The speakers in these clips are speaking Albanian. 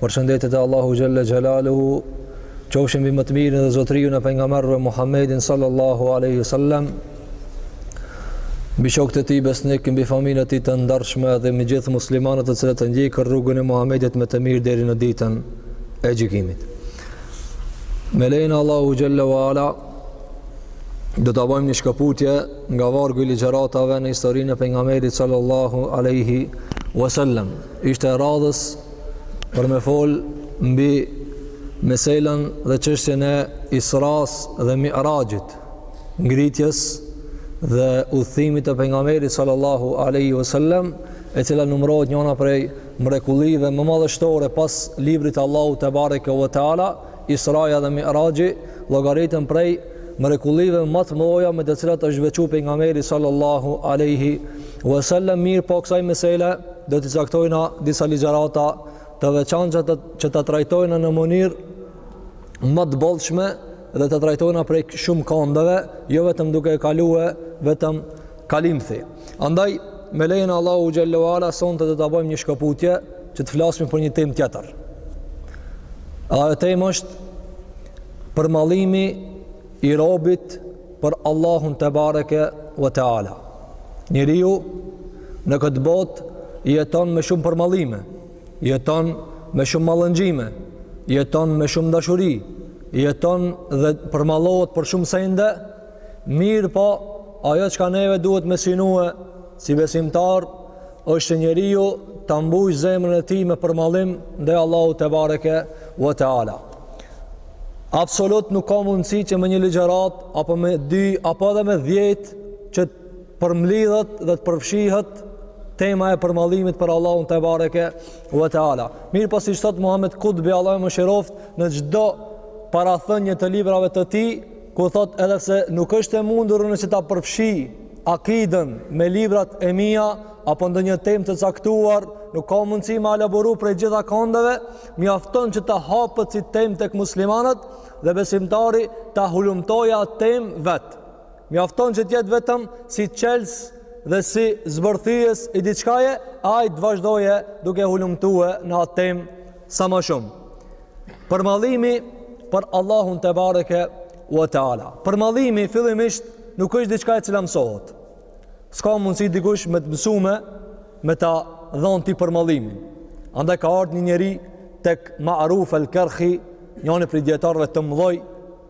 Përshëndetjet e Allahut xhalla xhalaluhu, qofshin mbi më të mirin dhe zotëriun e pejgamberëve Muhammedin sallallahu alaihi wasallam. Mbi shokët e tij besnik, mbi familjen e tij të ndershme dhe mbi gjithë muslimanët të cilët e ndjekin rrugën e Muhammedit me të mirë deri në ditën e gjykimit. Me lejen e Allahut Gjelle wa Ala, do ta bojmë një shkëputje nga vargu i ligjeratave në historinë e pengamerit sallallahu aleyhi wasallam. ishte e radhës për me fol mbi meselën dhe çështjen e Israsë dhe Mi'rajit, ngritjes dhe udhëtimit të pejgamberit sallallahu alaihi wasallam, e cila numërohet njona prej mrekullive më madhështore pas librit të Allahut te bareke ve teala, Israja dhe Mi'raji llogariten prej mrekullive më të mëdha me të cilat është veçuar pejgamberi sallallahu alaihi wasallam, mirëpo kësaj mesele do t'i caktojna disa ligjërata të veçanta që ta trajtojna në mënyrë më të bollshme dhe ta trajtojna prej shumë kondëve, jo vetëm duke e kalue, vetëm kalimthi. Andaj, me lejen e Allahut Gjellu Ala, sonte do ta bëjmë një shkëputje që të flasmi për një temë tjetër. Ajo temë është përmallimi i robit për Allahun te bareke ve teala. Njeriu në këtë botë jeton me shumë përmallime, jeton me shumë mallëngjime, jeton me shumë dashuri, jeton dhe përmallohet për shumë sende, mirëpo ajo çka neve duhet me sinue Si besimtar, është njeriu ta mbush zemrën e tij me përmallim ndaj Allahut te bareke ve teala. Absolut nuk ka mundësi që me një ligjëratë apo me dy apo edhe me 10 që të përmblidhet dhe të përfshihet tema e përmallimit për Allahun te bareke ve teala. Mirëpo siç thotë Muhammed Kutbi Allahu e mëshiroftë në çdo parathënie të librave të tij ku thotë edhe pse nuk është e mundur unë që ta përfshij akidën me librat e mia apo ndonjë temë të caktuar, nuk ka mundësi me elaboru prej gjitha kondeve, mjafton që të hapet si temë tek muslimanët dhe besimtari ta hulumtojë atë temë vetë. Mjafton që të jetë vetëm si çels dhe si zbërthyes i diçkaje, ai të vazhdojë duke hulumtue në atë temë sa më shumë. Përmallimi për Allahun te bareke u te ala. Përmallimi fillimisht nuk është diçka e cila mësohet. S'ka mundësi dikush me të mësu, me me ta dhon ti përmallimin. Andaj ka ardhur një njeri tek Ma'ruf al-Karhi, njëri prej dijetarëve të mëdhoj,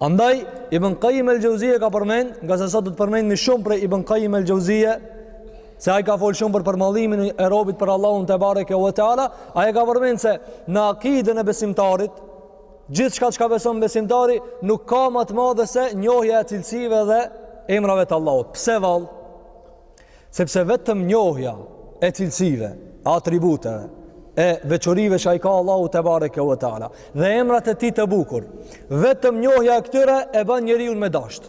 Andaj, Ibn Kajim El Gjauzije ka përmend, ngase sot do të përmendmi shumë prej Ibn Kajim El Gjauzije, se ai ka folë shumë për përmallimin e robit për Allahun tebareke ve teala, ai e ka përmend se në akidën e besimtarit, gjithçka çka beson besimtari, nuk ka ma të madhe se njohja e cilësive dhe emrave të Allahut. Pse vallë? Sepse vetëm njohja e cilësive, e atributeve, e veçorive çka i ka Allahu tebareke ve teala, dhe emrat e tij të bukur, vetëm njohja e këtyre e ban njeriun me dasht.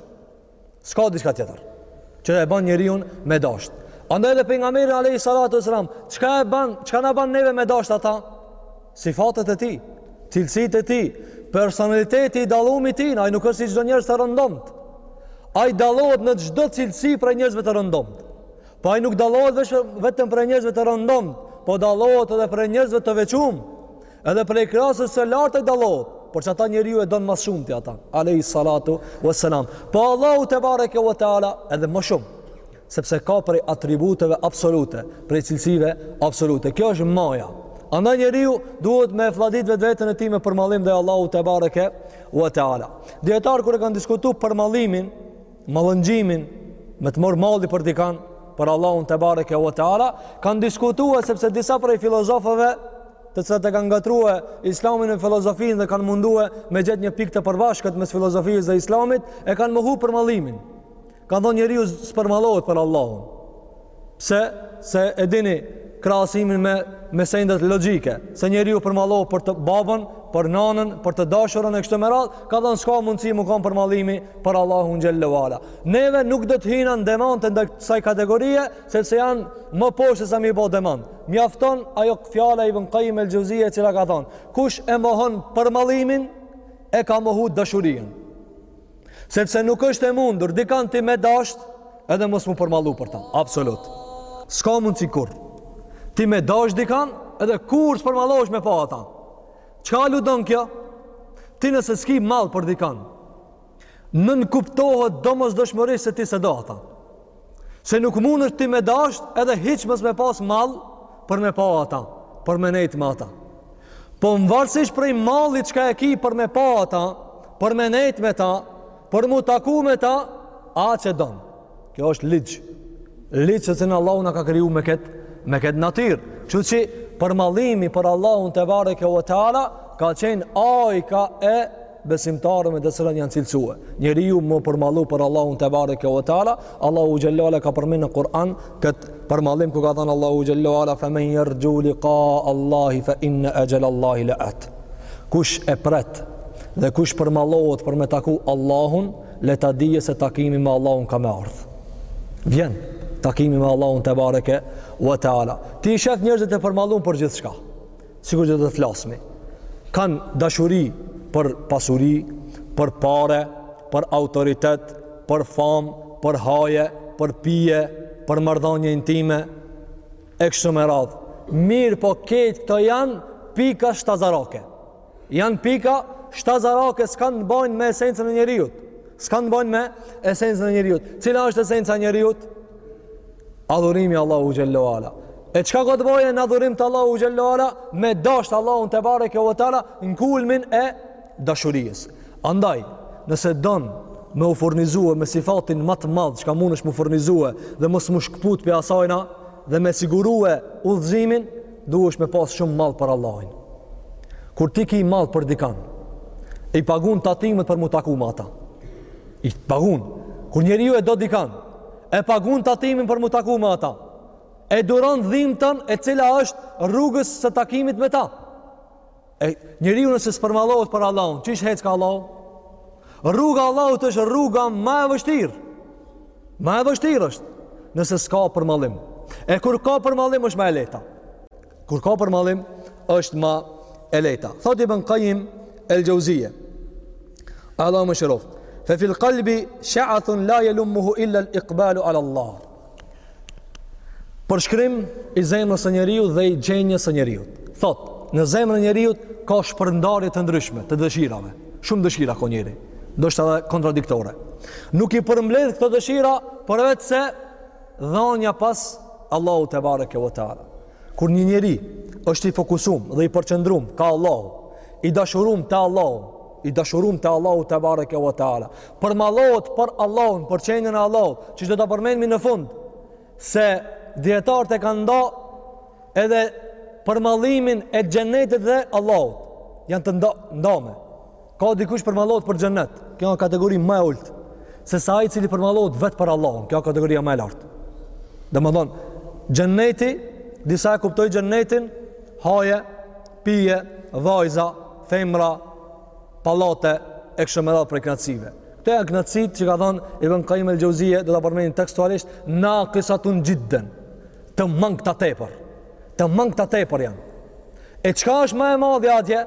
S'ka diska tjetër, që e ban njeriun me dasht. Andaj edhe Pejgamberin alejhi salatu ve selam, çka e ban, çka na ban neve me dasht ata? Sifatet e tij, cilësitë e tij, personaliteti i dallum i tij, ai nuk është si çdo njerëz të rëndomtë. Ai dallohet në çdo cilësi prej njerëzve të rëndomtë. Po ai nuk dallohet vetëm prej njerëzve të rëndomtë, po dallohet edhe prej njerëzve të veçum. Edhe prej klasës së lartë ai dallohet, për qata njeriu e don ma së shumti ata. Alejhi salatu ve selam. Po Allahu tebareke ve teala edhe më shumë. sepse ka prej atributeve absolute, prej cilësive absolute. Kjo është maja. Andaj njeriu duhet me fladit vetveten e tij me përmallim te Allahu tebareke ve teala. Dijetarët kur e kanë diskutu përmallimin, mallëngjimin, me të marrë malli për dikan, për Allahun tebareke ve teala, kanë diskutue sepse disa prej filozofëve, të cilat e kanë ngatrrue Islamin me filozofinë dhe kanë mundue me gjet një pikë të përbashkët mes filozofisë dhe Islamit, e kanë mohu përmallimin. Kanë thonë njeriu s'përmallohet për Allahun. Pse? Se e dini krahasimin me me sendet logjike, se njeriu përmallohet për të babën, për nanën, për të dashurën e kështu me radhë, ka thonë s'ka mundësi me kon përmallimi për Allahun xhel-le ve ala. Neve nuk do të hinam në demante ndaj kësaj kategorie, sepse janë më poshtë se sa me i bo demant. Mjafton ajo fjala e Ibn Kajim El Gjauzije e cila ka thonë, kush e mohon përmallimin e ka mohu dashurinë. Sepse nuk është e mundur dikan ti me dasht edhe mos m'u përmallu për ta. Absolut. S'ka mundësi kurrë. Ti me dasht dikan edhe kurrë s'përmallohesh me pa ata. Çka aludon kjo? Ti nëse s'ki mall për dikan, nënkuptohet domosdoshmërisht se ti s'e do ata. Se nuk mundesh ti me dasht edhe hiç mos me pas mall për me pa ata, për me nejt me ata. Po mvarësisht prej mallit çka e ki për me pa ata, për me nejt me ta, për m'u taku me ta, aq e don. Kjo është ligj. Ligj që secilin Allahu na ka kriju me këtë me këtë natyrë. Kështu që përmallimi për Allahun tebareke ve teala, ka qenë ajka e besimtarëve me të cilën janë cilësue. Njeriu më përmallu për Allahun tebareke ve teala, Allahu xhelle ve ala ka përmend në Kur'an kët përmallim ku ka thanë Allahu xhelle ve ala fa men yarju liqa Allahi fa in ajal Allahi la'at. Kush e pret dhe kush përmallohet për me taku Allahun, le ta dije se takimi me Allahun ka me ardhë. Vjen takimi me Allahun tebareke ve teala. Ti i shef njerëzit e përmallum për gjithçka. sikur do të flasmi, kanë dashuri për pasuri, për pare, për autoritet, për famë, për haje, për pije, për marrëdhanie intime, e kështu me radhë. Mirëpo ket këto janë pika shtazarake. Janë pika shtazarake s'kanë t'bajnë me esencën e njeriut. S'kanë t'bajnë me esencën e njeriut. Cila është esenca e njeriut? Adhurimi i Allahut xhelle ve ala. E çka ka t'boje në adhurim të Allahut xhelle ve ala, me dasht Allahun tebareke ve teala, në kulmin e dashurisë. Andaj, nëse don me u furnizue me sifatin ma të madh çka mundesh m'u furnizue dhe mos m'u shkput pi asajna dhe me sigurue udhëzimin duhesh me pas shumë mall për Allahun kur ti ki mall për dikan i pagun tatimet për m'u taku me ata i pagun kur njeriu e do dikan e pagun tatimin për m'u taku me ata e duron dhimtën e cila është rrugës së takimit me ta e njeriu nëse s'përmallohet për Allahun qysh hec ka Allahu rruga e Allahut është rruga ma e vështir ma e vështir është nëse s'ka përmallim e kur ka përmallim është ma e lehta Kur ka përmallim, është ma e lehta. Thot Ibn Kajim el-Xheuzije. Allahu e mëshiroftë. Fe fil kalbi, shaathun la jelummuhu illa l-ikbalu ala Allah. Përshkrim i zemrës së njeriut dhe i gjenjes së njeriut. Thot, në zemrën e njeriut ka shpërndarje të ndryshme, të dëshirave. Shumë dëshira ka njeriu. Ndoshta edhe kontradiktore. Nuk i përmbledh këto dëshira, përveç se Dhanja pas Allahut tebareke ve teala. Kur një njeri është i fokusum dhe i përqendrum ka Allahu, i dashurum te Allahu, i dashurum te Allahu tebareke ve teala, përmallohet për Allahun, për qenjen e Allahut, që do ta përmendmi në fund se dijetarët e kanë nda edhe përmallimin e xhennetit dhe Allahut. Janë të nda, ndame. Ka dikush përmallohet për xhennet. Kjo është kategori ma e ulët se sa ai i cili përmallohet vetë për Allahun. Kjo kategoria ma e lartë. Domethonë xhenneti, disa e kuptojnë xhennetin haje, pije, vajza, femra, pallate e kështu me radhë prej kënaqësive. Këto janë kënaqësitë që ka thënë Ibn Qayyim al-Jauziyje, do ta përmendim tekstualisht, naqisatun jiddan. Të mangta tepër. Të mangta tepër janë. E çka është ma e madhja atje?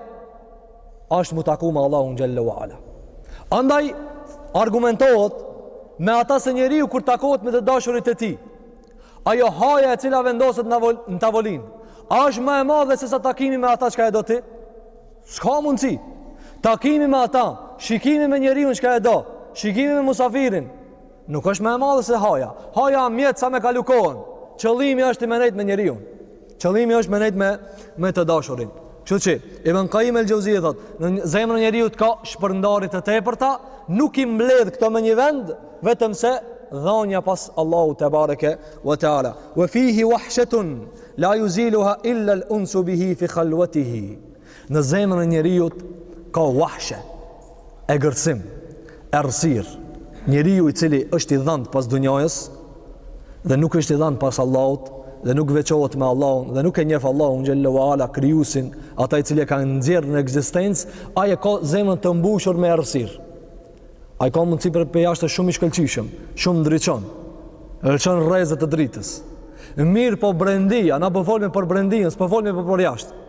është mu taku me Allahun Gjelle wa Ala. Andaj, argumentohet me ata se njeriu kur takohet me të dashurit e tij. Ajo haja e cila vendoset në tavolinë, a është ma e madhe se sa takimi me ata çka e do ti? S'ka mundësi. Takimi me ata, shikimi me njeriun çka e do, shikimi me musafirin, Nuk është më e madhe se haja. Haja është mjet sa me kalu kohën. Qëllimi është me nejt me njeriun. Qëllimi është me nejt me të dashurin. Kështu që Ibn Qayyim el-Jauzije thotë, në zemrën e njeriut ka shpërndarje të tepërta, nuk i mbledh këto në një vend, vetëm se dhanja pas Allahu tebareke ve teala. Wa fihi wahshatun la yuziluha illa al-unsu bihi fi khalwatihi. Në zemrën e njeriut ka wahshe, egërsim, errësirë. Njeriu i cili është i dhanë pas dunjajës dhe nuk është i dhanë pas Allahut dhe nuk veçohet me Allahun dhe nuk e njef Allahun gjelle wa ala krijusin ata i cili e ka nxjerr në ekzistencë ai e ka zemrën të mbushur me errësirë. Ai ka mundësi për përjashtë shumë i shkëllqyshëm, shumë ndriçon, lëshon rreze të dritës. Mirëpo brendia, na po folme për brendinë, s'po folme për përjashtë.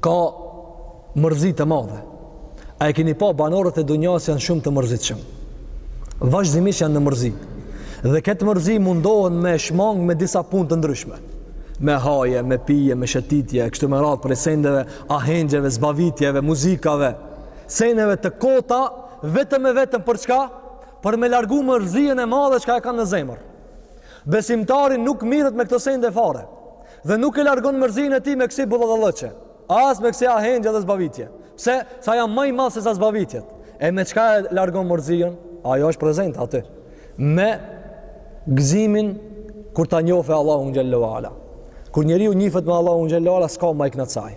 ka mërzi të madhe. A e keni pa banorët e dunjas janë shumë të mërzitshëm. Vazhdimisht janë në mërzi. Dhe këtë mërzi mundohen me shmang me disa punë të ndryshme. Me haje, me pije, me shëtitje, kështu me radhë prej sendeve, ahengjeve, zbavitjeve, muzikave, sendeve të kota, vetëm e vetëm për çka? Për me largu mërzinë e madhe çka e kanë në zemër. Besimtari nuk mirët me këto sende fare. Dhe nuk e largon mërzinë e tij me kësi budallallëqe, as me kësi ahengje dhe zbavitje. Pse? Se jam ma i madh se sa zbavitjet. E me çka e largon mërzinë? Ajo është prezente aty. Me gëzimin kur ta njofe Allahun gjelle wa ala. Kur njeriu njifet me Allahun gjelle wa ala, s'ka ma i knaqt se ai.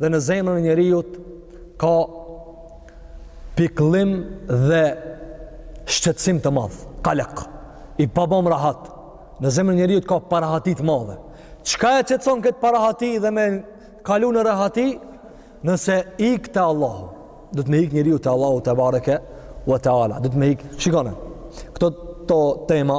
Dhe në zemrën e njeriut ka pikllim dhe shqetsim të madh, kalak, i pabam rahat. Në zemrën e njeriut ka parahati të madhe. Çka e qetson këtë parahati dhe me kalu në rahati? Nëse ik te Allahu, dmth me ik njeriu te Allahu tebareke ve teala, dmth me ik, shikone, këto këto tema,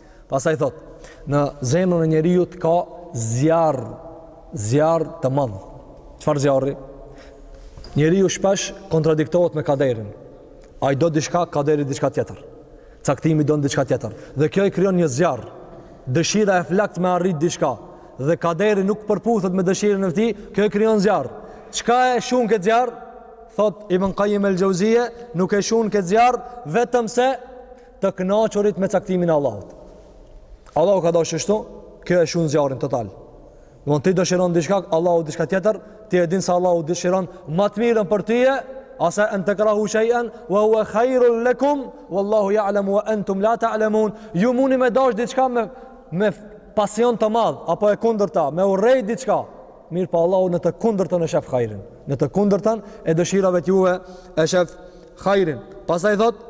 Pastaj thotë, në zemrën e njeriut ka zjarr, zjarr të madh. Çfarë zjarri? Njeriu shpesh kontradiktohet me kaderin. Ai do diçka, kaderi diçka tjetër. Caktimi don diçka tjetër. Dhe kjo i krijon një zjarr. Dëshira e flaktë me arrit diçka dhe kaderi nuk përputhet me dëshirën e tij, kjo i krijon zjarr. Çka e shun këtë zjarr? Thotë Ibn Qayyim el-Jauziyje, nuk e shun këtë zjarr vetëm se të kënaqurit me caktimin e Allahut. Allahu ka dashur kështu, kjo e shun zjarrin total. Ti dëshiron diçka, Allahu diçka tjetër, ti e din se Allahu dëshiron ma të mirën për ty, asa an takrahu shay'an wa huwa khairun lakum wallahu ya'lamu wa antum la ta'lamun. Ju muni me dash diçka me me pasion të madh apo e kundërta, me urrej diçka, mirëpo Allahu në të kundërtën e shef hajrin. Në të kundërtën e dëshirave të juve e shef hajrin. Pastaj thotë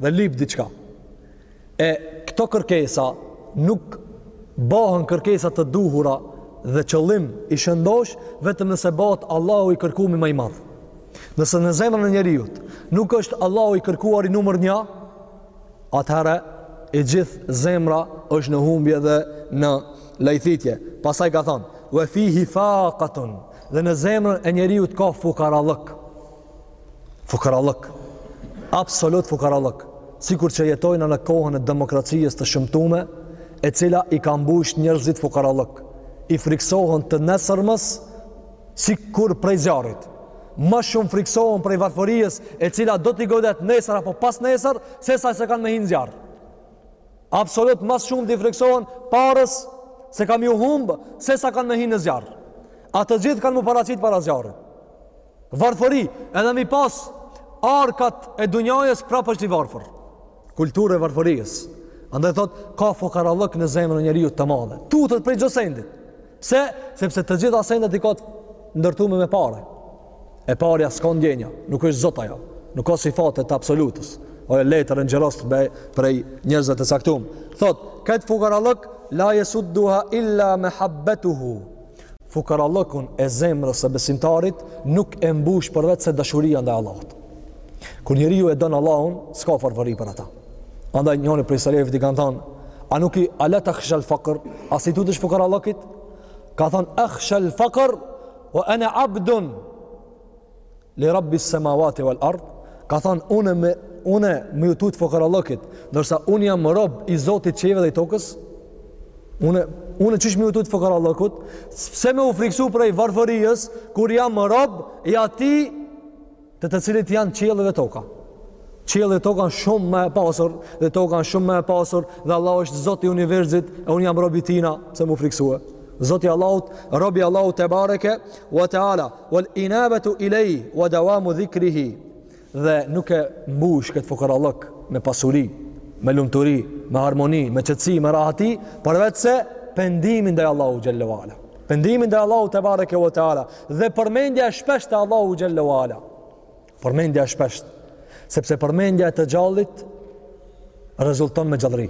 dhe lip diçka. E këto kërkesa nuk bahen kërkesa të duhura dhe qëllim i shëndosh vetëm nëse bahet Allahu i kërkumi ma i madh. Nëse në zemrën e njeriut nuk është Allahu i kërkuari numër 1, atëherë e gjithë zemra është në humbje dhe në lajthitje. Pastaj ka thanë: "Wa fihi faqatun" dhe në zemrën e njeriut ka fukarallëk. Fukarallëk. Absolut fukarallëk. Sikur që jetojna në kohën e demokracisë të shëmtume, e cila i ka mbush njerëzit fukarallëk. I friksohen të nesërmes sikur prej zjarrit. Ma shumë friksohen prej varfërisë e cila do t'i godet nesër apo pas nesër, sesa se kanë me hi në zjarr. Absolut ma shumë t'i friksohen pares se ka m'ju humb, sesa kanë me hi në zjarr. A të gjithë kanë m'u paraqit para zjarrit. Varfëri, edhe m'i pas arkat e dunjasë prapë është i varfër. Kulturë e varfërisë. Andaj thotë, ka fukarallëk në zemrën e njeriut të madhe. Tutet prej çdo sendi. Pse? Sepse të gjitha sendet i ka të ndërtume me pare. E parja s'ka ndjenja, nuk është zot ajo. Nuk ka sifate të absolutes. Ajo letër e ngjyrost be, prej njerëzve të caktum. Thotë, këtë fukarallëk, la jesudduha illa mehabbetuhu. Fukarallëkun e zemrës së besimtarit nuk e mbush përveç se dashuria ndaj Allahut. Kur njeriu e don Allahun, s'ka varfëri për ata. Andaj njonit prej selefëve i kanë thanë, a nuk i, a la takhshal faqr, a s'i tutesh fukarallëkit? Ka thanë akhshal faqr wa ana abdun Li Rabbi Semawati wal Ard, ka thanë unë me, unë m'ju tut fukarallëkit, ndërsa unë jam rob i Zotit të qiejve dhe i tokës. Unë unë qysh m'ju tut fukarallëkut, pse me u friksu prej varfërisë kur jam rob i atij të të cilit janë qiejt dhe toka. Qiejt dhe toka shumë më e pasur dhe toka shumë më e pasur dhe Allahu është Zoti i universit e unë jam rob i tina, pse me u friksue? Zoti, Allahut, robi Allahut tebareke wa taala. Wal inabatu ilayh wa dawamu dhikrihi dhe nuk e mbush këtë fukarallëk me pasuri, me lumturi, me harmoni, me qetësi, me rahati, përveç se pendimi ndaj Allahu xhelle ve ala. Pendimi ndaj Allahu tebareke ve teala dhe përmendja e shpeshtë e Allahu xhelle ve ala. Përmendja e shpesht, sepse përmendja e të gjallit rezulton me gjallëri.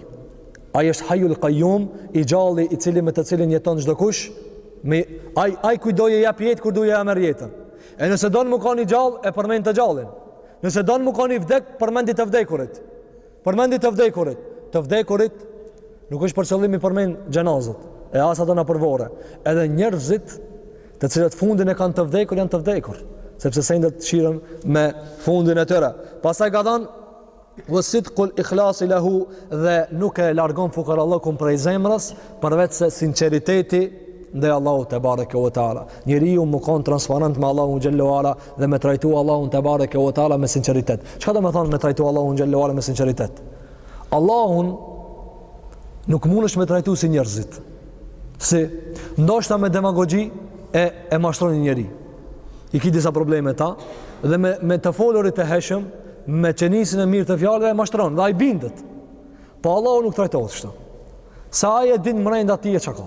Ai është Hayyul Qayyum, i gjalli i cili me të cilin jeton çdo kush, me ai ai kujt do i jap jetë kur do ja merr jetën. E nëse don m'u kanë i gjallë e përmend të gjallin. Nëse don m'u kanë i vdek, përmendi të vdekurit. Përmendi të vdekurit. Të vdekurit nuk është për qëllim m'i përmend xhenazet, e as ato nëpër vorre. Edhe njerëzit të cilët fundin e kanë të vdekur janë të vdekur, sepse sendet shiren me fundin e tyre. Pastaj ka thënë wa sidkul ikhlasi lahu dhe nuk e largon fukarallokun prej zemrës përveç se sinqeriteti ndaj Allahut tebareke ue teala. Njeriu m'u kon transparent me Allahun xhelle ue ala dhe me trajtu Allahun tebareke ve teala me sinqeritet. Çka do të thonë me trajtu Allahun xhelle ue ala me sinqeritet? Allahun nuk mundesh me trajtu si njerëzit. Si ndoshta me demagogji e e mashtron një njeri. I ki disa probleme me ta dhe me me të folurit të hijshëm, me qenisjen e mirë të fjalëve e mashtron dhe ai bindet. Po Allahu nuk trajtohet kështu. Se ai e din mrenda teje çka ka.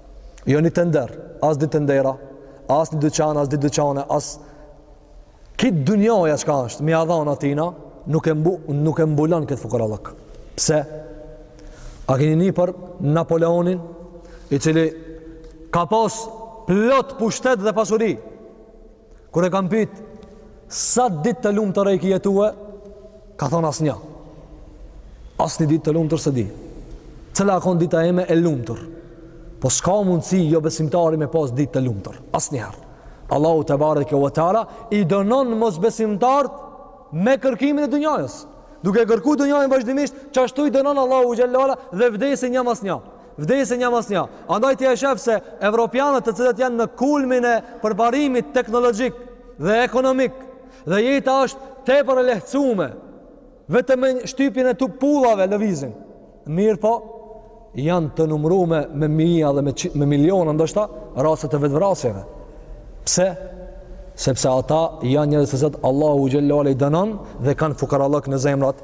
Jo një tender, as dy tendera, as një dyqan, as dy dyqane, as krejt dunjaja çka është, me ia dhon atina, nuk e mbu, nuk e mbulon kët fukarallëk. Pse? A keni ni për Napoleonin, i cili ka pas plot pushtet dhe pasuri, Kur e kan pyet sa ditë të lumtura i ki jetue, ka thon asnjë. Asnjë ditë të lumtur s'e di. Cila a kon dita eme e lumtur? Po s'ka mundësi jobesimtari me pas ditë të lumtur. Asnjëherë. Allahu tebareke ve teala i dënon mosbesimtarët me kërkimin e dunjajës. Duke kërku dunjajën vazhdimisht, qashtu i dënon Allahu xhelle ue ala dhe vdesin një mas një. Vdesin një mas një. Andaj ti e shef se evropianët të cilët janë në kulmin e përparimit teknologjik dhe ekonomik dhe jeta është tepër e lehtësume vetëm me shtypjen e dy pullave lëvizin. Mirëpo, janë të numrume me mija dhe me, me miliona ndoshta rastet e vetëvrasjeve. Pse? Sepse ata janë njerëz të cilët Allahu xhelle ue ala i dënon dhe kanë fukarallëk në zemrat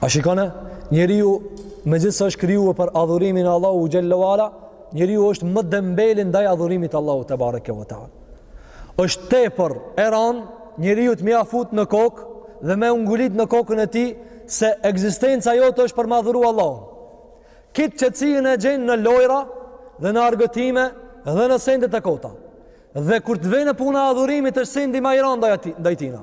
A shikone, njeriu, megjithëse është krijue për adhurimin e Allahut xhelle ue ala, njeriu është më dembeli ndaj adhurimit t'Allahut tebareke ue teala. Është tepër e ran njeriut me ia fut në kokë dhe me u ngulit në kokën e tij, se ekzistenca jote është për me adhuru Allahun. Krejt qetësinë e gjen në lojra dhe në argëtime dhe në sendet e kota. Dhe kur të vjen puna e adhurimit është sendi ma i ran ndaj tina.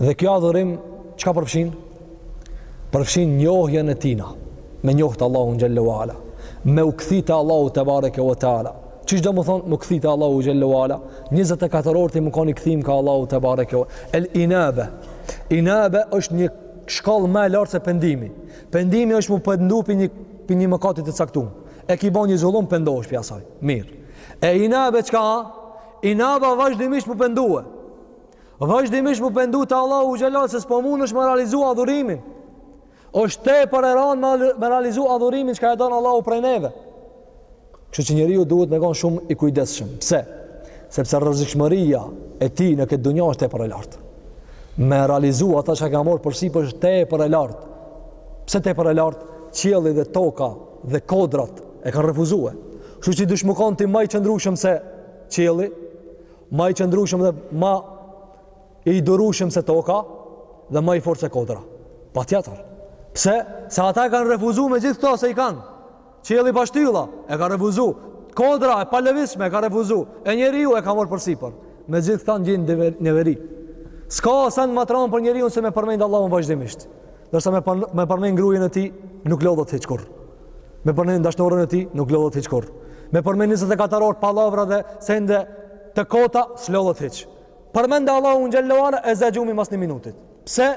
Dhe kjo adhurim, çka përfshin? Përfshin njohjen e tina, me njoftë Allahun xhel-le ve ala, me u kthy te Allahu tebareke ve teala. Çish do me thonë, mu kthy te Allahu xhel-le ve ala, 24 orë ti mu kon i kthym ka Allahu tebareke. El inabe, inabe është një shkallë më e lartë se pendimi. Pendimi është mu pendu për një, për një mëkat të caktum. E ki bo një zullum, pendohesh pi asaj. Mirë. E inabe çka? Inaba vazhdimisht mu pendue. Vazhdimisht mu pendu te Allahu xhel-le ve ala se s'po mundesh me realizu adhurimin. Është tepër e ranë me realizu adhurimin çka e don Allahu prej neve. Kështu që njeriu duhet me konë shumë i kujdesshëm. Pse? Sepse rrezikshmëria e tij në këtë dunja është tepër e lartë. Me realizu ata çka ka morrë përsipër është tepër e lartë. Pse tepër e lartë? Qielli dhe toka dhe kodrat e kanë refuzue. Kështu që dush mu kon ti ma i qëndrushëm se qielli, ma i qëndrushëm dhe ma i durushëm se toka dhe ma i fortë se kodra. Patjetër. Pse? Se ata e kanë refuzu me gjithë këto se i kanë. Qielli pa shtylla e ka refuzu. Kodra e palëvizshme e ka refuzu. E njeriu e ka morrë përsipër. Me gjithë këta ndjen neveri. S'ka sen ma t'ron për njeriun se me përmend Allahun vazhdimisht. Ndërsa me, par, me përmend grujen e tij, nuk lodhet hiç kurrë. Me përmend dashnoren e tij, nuk lodhet hiç kurrë. Me përmend 24 orë pallavra dhe sende të kota, s'lodhet hiç. Përmende Allahun xhel-le ve ala e zë gjumi mas një minutit. Pse?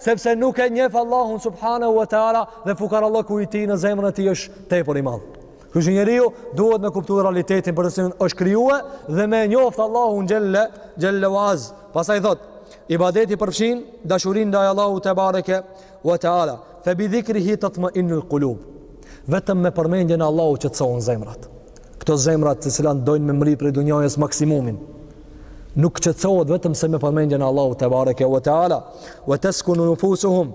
Sepse nuk e njef Allahun subhanehu ve teala dhe fukarallëku i tij në zemrën e tij është tepër i madh. Kështu që njeriu duhet me kuptu realitetin për të cilin është krijue dhe me njoftë Allahun xhel-le, xhel-le ve azz. Pastaj thotë, Ibadeti përfshin dashurinë ndaj Allahut tebareke ve teala. Fe bi dhikrihi tatma'innul qulub. Vetëm me përmendjen e Allahut qetësohen zemrat. Këto zemra të cilat dojnë me mri prej dunjajës maksimumin. Nuk qetësohet vetëm se me përmendjen e Allahut tebareke ve teala. Wa taskunu nufusuhum.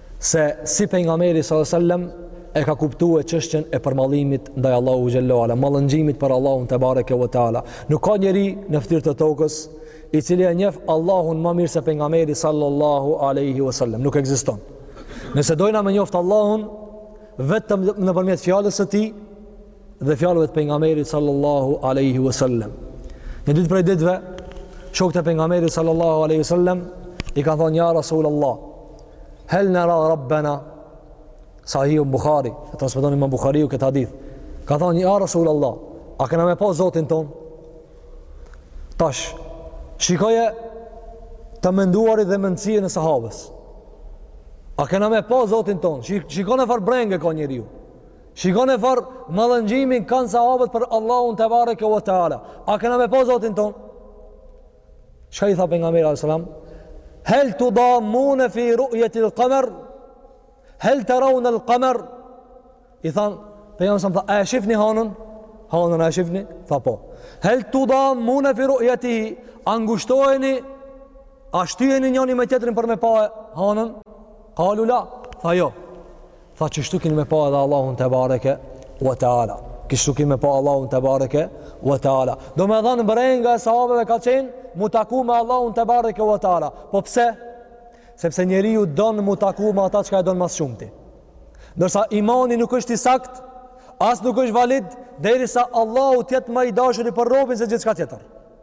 se si pejgamberi sallallahu alajhi wasallam e ka kuptue çështjen e përmallimit ndaj Allahu xhel-le ve ala, mallëngjimit për Allahun tebareke ve teala. Nuk ka njeri në fytyrë të tokës i cili e njef Allahun ma mirë se pejgamberi sallallahu alajhi wasallam. Nuk ekziston. Nëse dojna me njoftë Allahun vetëm nëpërmjet fjalës së tij dhe fjalëve të pejgamberit sallallahu alajhi wasallam. Një ditë prej ditëve, shokët e pejgamberit sallallahu alajhi wasallam i kanë thonë ja Rasulullah, Hel nera rabbena, Sahihu Bukhari, e transmeton imam Bukhariu këtë hadith, ka thonë, ja Rasul Allah, a kena me pa Zotin tonë? Tash, shikoje të menduarit dhe mendësien e sahabëve. A kena me pa Zotin tonë? Shikoni çfarë brenge ka njeriu. Shikoni çfarë mallëngjimi kanë sahabët për Allahun tebareke ve teala. A kena me pa Zotin tonë? Çka i tha pejgamberi alayhis salam? Hel tudamune fi ru'jetil kamer? Hel teraunel kamer? I tha pejgamberi alayhis salam, tha, a e shifni hanën? Hanën a e shifni? Tha po. Hel tudamune fi ru'jetihi? A ngushtoheni? A shtyheni njëni me tjetrin për me pa hanën? Kalu la. Tha jo. Tha qështu kin me pa edhe Allahun tebareke wa taala. Kështu kin me pa Allahun tebareke wa taala. Domethanë brenga e sahabeve ka qen m'u taku me Allahun tebareke wa taala. Po pse? Sepse njeriu don m'u taku me ata çka e don ma së shumti. Ndërsa imani nuk është i sakt, as nuk është valid derisa Allahu të jetë ma i dashuri për robin se gjithçka tjetër.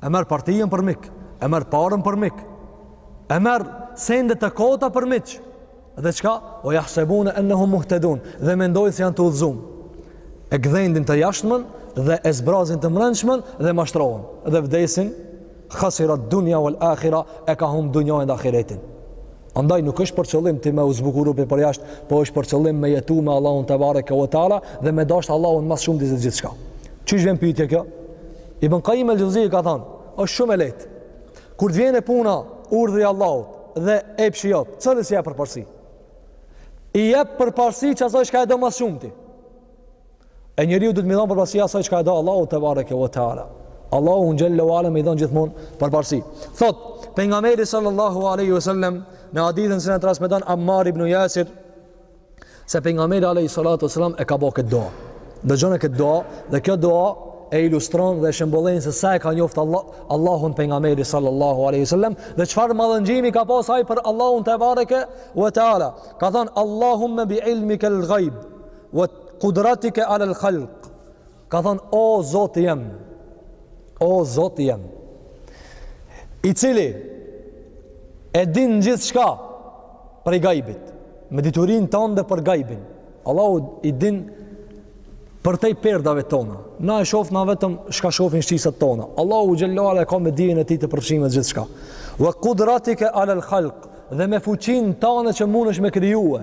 E merr partinë për mik, e merr parën për mik. E merr sende të kota për miq. Dhe çka? Wa yahsabuna annahum muhtadun. Dhe mendojnë se janë të udhëzum. E gdhendin të jashtmën dhe e zbrazin të mbrendshmën dhe mashtrohen dhe vdesin khasirat dunya wal akhira e ka hum dunjanë dhe ahiretin. Andaj nuk është për qëllim ti me u zbukuru prej përjasht, po është për qëllim me jetu me Allahun tebareke ve teala dhe me dasht Allahun ma së shumti se gjithçka. Qysh vjen pytje kjo? Ibn Kajim el Xhevzi ka thanë, është shumë e lehtë. Kur të vjen puna, urdhri Allahut dhe epshi jot, cilës i jep përparsi? I jep përparsi qasaj çka e do ma së shumti. E njeriu duhet me i dhon përparësi asaj çka e do Allahu tebareke ve teala. Allahun xhelle ve ala me i dhon gjithmonë përparësi. Thot pejgamberi sallallahu alaihi wasallam në hadithin që na transmeton Ammar ibn Yasir se pejgamberi alaihi salatu wasallam e ka bo këtë dua. Dëgjone këtë dua dhe kjo dua e ilustron dhe e shembullon se sa e ka njoftë Allah, Allahun pejgamberi sallallahu alaihi wasallam dhe çfarë mallëngjimi ka pas ai për Allahun tebareke ve teala. Ka thon Allahumma bi ilmika al-ghaib Wa qudratika ala al-khalq. Ka thon o Zoti jem. O Zoti jem. I cili e din gjithçka prej gajbit, me diturinë tande për gajbin. Allahu i din përtej perdave tona. Na e shofna vetëm çka shofin shqisat tona. Allahu xhelle ve ala ka me dijen e tij të përfshime gjithçka. Wa qudratika ala al-khalq dhe me fuqinë tane që mundesh me krijue.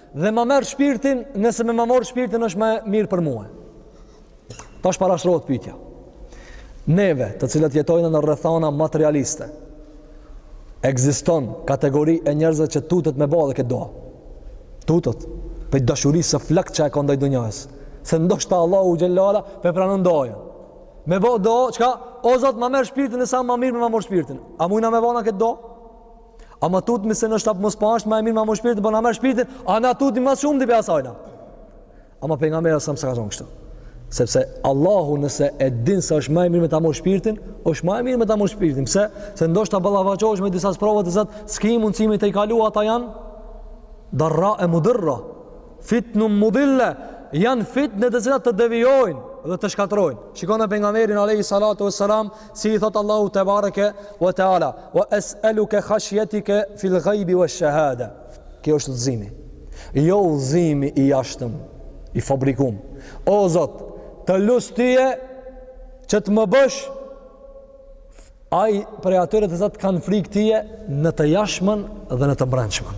Dhe ma merr shpirtin, nëse me ma marr shpirtin është ma mirë për mue. Tash parashtrohet pytja. Neve, të cilët jetojna në rrethana materialiste, ekziston kategori e njerëzve që tutet me bo edhe këtë doa. Tutet, prej dashurisë së flakt që e ka ndaj dunjasë. Se ndoshta Allahu xhelle ve ala po e pranon doanë. Me bo doa, çka, o Zot, ma merr shpirtin nëse ma mirë me ma marr shpirtin. A mujna me bo na këtë doa? Ama tutmi se ndoshta mos po është ma e mirë me marr shpirtin, po na merr shpirtin, a na tutmi ma shumë prej asajna. Ama Pejgamberi alejhi selam s'e ka thonë kështu. Sepse Allahu nëse e din se është ma e mirë me ta marr shpirtin, është ma e mirë me ta marr shpirtin. Pse? Se ndoshta ballafaqohesh me disa sprova të cilat s'ki mundësi m'i tejkalu ata janë, darrae mudirra, fitne mudille, janë fitnë të cilat të devijojnë dhe të shkatrrojnë. Shikone Pejgamberin Alejhi Salatu ve Selam, Si i thotë Allahut tebareke ve teala, "Wa es'aluka khashyataka fil ghaibi wash shahada." Kjo është udhëzimi. Jo udhëzimi i jashtëm, i fabrikum. O Zot, të lus tyje që të më bësh ai prej atyre të cilët ta kanë frikë tyje në të jashtmën dhe në të brendshmën.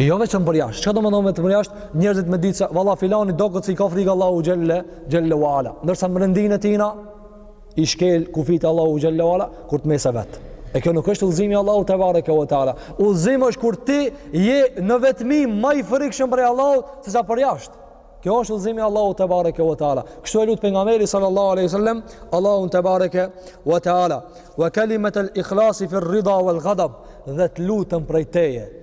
Jo vetëm përjashtë. Çka do me thonë vetëm përjashtë? Njerëzit me ditë se valla filani doket se i ka frikë Allahut xhelle ve ala. Ndërsa mrendinë e tina i shkel kufijt e Allahut xhelle ve ala kur të mesë vet. E kjo nuk është udhëzimi i Allahut tebareke ve teala. Udhëzim është kur ti je në vetmi ma i frikshëm prej Allahut se sa përjashtë. Kjo është udhëzimi i Allahut tebareke ve teala. Kështu e lut pejgamberi sallallahu alaihi wasallam, Allahun tebareke ve teala. Wa kalimat al-ikhlas fi ar-ridha wal-ghadab, dhe të lutem prej teje.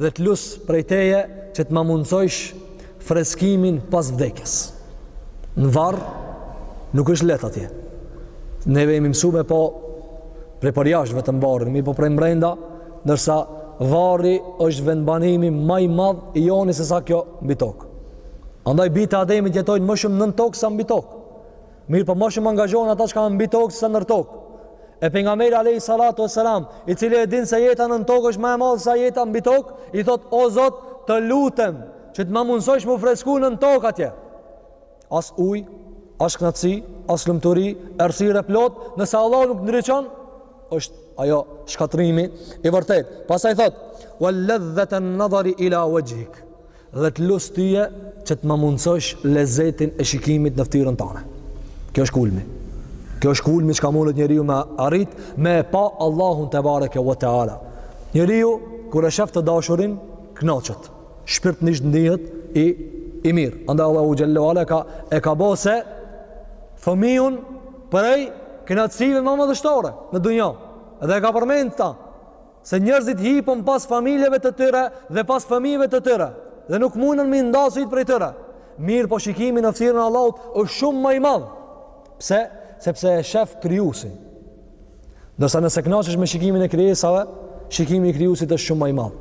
dhe të lus prej teje që të ma mundësojsh freskimin pas vdekjes në varr nuk është leht atje neve jemi mësu me pa prej përjashtë vetëm varrin me pa prej mbrenda ndërsa varri është vendbanimi ma i madh i joni se sa kjo mbi tokë andaj bijt e ademit jetojnë më shumë nën tokë sa mbi tokë Mirëpo ma shumë angazhohen ata çka mbi tokë se nër tokë. E Pejgamberi Alejhi Salatu ve Selam, i cili e din se jeta nën tokë është ma e madhe se sa jeta mbi tokë, i thot, o Zot, të lutem, që të ma mundësojsh m'u fresku nën tokë atje. As uj, as knatësi, as lumturi, errsirë e plotë, nëse Allahu nuk ndriçon, është ajo shkatrrimi i vërtet. Pastaj thot, wa ledhdheten nadhari ila vexhhik, Dhe të lus tyje që të ma mundësosh lezetin e shikimit në ftyrën tane. Kjo është kulmi. Kjo është kulmi çka mundet njeriu me arrit, me e pa Allahun tebareke ve teala. Njeriu, kur e shef të dashurin, knaqet. Shpirtnisht ndihet i, i mirë. Andaj Allahu xhelle ve ala ka, e ka bo se fëmijën prej knaqësive ma madhështore në dunja. Dhe e ka përmend ta. Se njerëzit jipen pas familjeve të tyre dhe pas fëmijëve të tyre dhe nuk mundën me i nda sytë prej tyre. Mirëpo shikimi në fytyrën e Allahut është shumë ma i madh. Pse? Sepse e shef Krijusin. Ndërsa nëse knaqesh me shikimin e krijesave, shikimi i Krijusit është shumë ma i madh.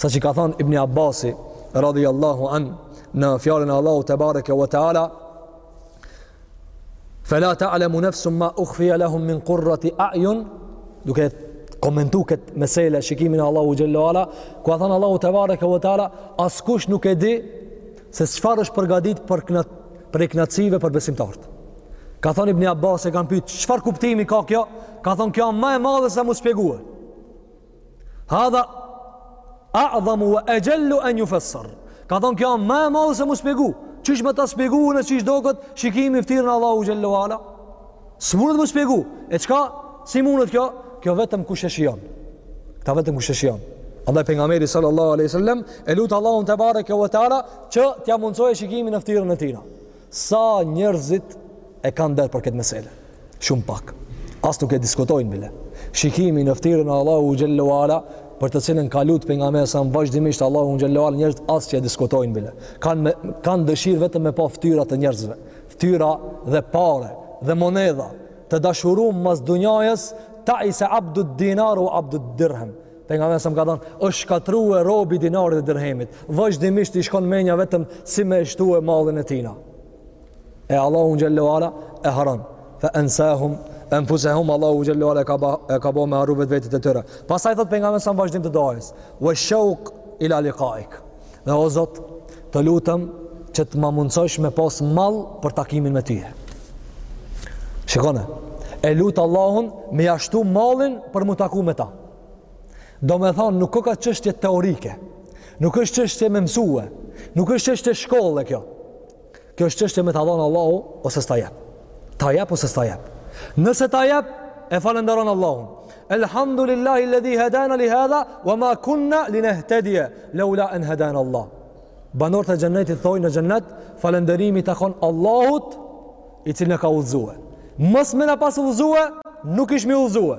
Saqë ka thonë Ibni Abasi, radhi Allahu anhu, në fjalën e Allahut tebareke ve teala, Fela ta'lamu nafsun ma ukhfiya lahum min qurrati a'yun duke komentu këtë mesele shikimin e Allahu xhelle ue ala ku ka thënë Allahu te bareke ve teala askush nuk e di se çfarë është përgatitur prej kna prej kënaqësive për besimtarët ka thënë Ibn Abbas e kanë pyet çfarë kuptimi ka kjo ka thënë kjo ma e madhe se m'u shpjegu Hadha a'zamu wa ajallu an yufassar. Ka thon kjo ma e madhe se m'u shpjegu. Qysh me ta shpjegu unë se qysh doket shikimi n'fytyrën Allahu xhelle ue ala. S'mundet m'u shpjegu. E çka si mundet kjo? Kjo vetëm kush e shijon. Kta vetëm kush e shijon. Andaj pejgamberi sallallahu alaihi wasallam e lut Allahun te bareke ve teala që t'ia mundsojë shikimin në fytyrën e tina. Sa njerëzit e kanë dert për këtë mesele? Shumë pak. As nuk e diskutojnë bile. Shikimi në fëtyrën e Allahu xhelle ue ala për të cilën ka lut pejgamberi s.a.v.s. vazhdimisht Allahu xhelle ue ala njerëzit as që e diskutojnë bile. Kan kanë dëshirë vetëm me pa fëtyra të njerëzve, fëtyra dhe pare dhe monedha të dashurum mas dunjajës taise abdud dinar u abdud dirhem Pejgamberi s.a.v.s. ka thënë, është shkatrrue robi dinarit dhe dirhemit. Vazhdimisht i shkon menja vetëm si me shtue mallin e tina. E Allahun xhelle ue ala e harron. Fa ansahum anfusahum Allahu xhelle ue ala ka ba, i ka bo me harru vetveten e tyre. Pastaj thot pejgamberi s.a.v.s. n'vazhdim të duasë, wa shauq ila liqaik. Dhe o Zot, të lutem që të ma mundësosh me pas mall për takimin me ty. Shikoni, e lutë Allahun me ja shtu mallin për m'u taku me ta. Do me thonë, nuk ka çështje teorike, nuk është çështje me mësue, nuk është çështje shkolle kjo. Kjo është çështje me ta dhon Allahu, ose s'ta jap. Ta jap, ose s'ta jap. Nëse ta jap, e falenderon Allahun. Elhamdulillahi ledhi hedana li hedha, wa ma kunna li nehtedje, le ula en hedana Allah. Banorët e xhennetit thojn në xhennet, falenderimi i takon Allahut, i cili na ka udhëzue. Mos me na pasë udhëzue, nuk ishmi udhëzue.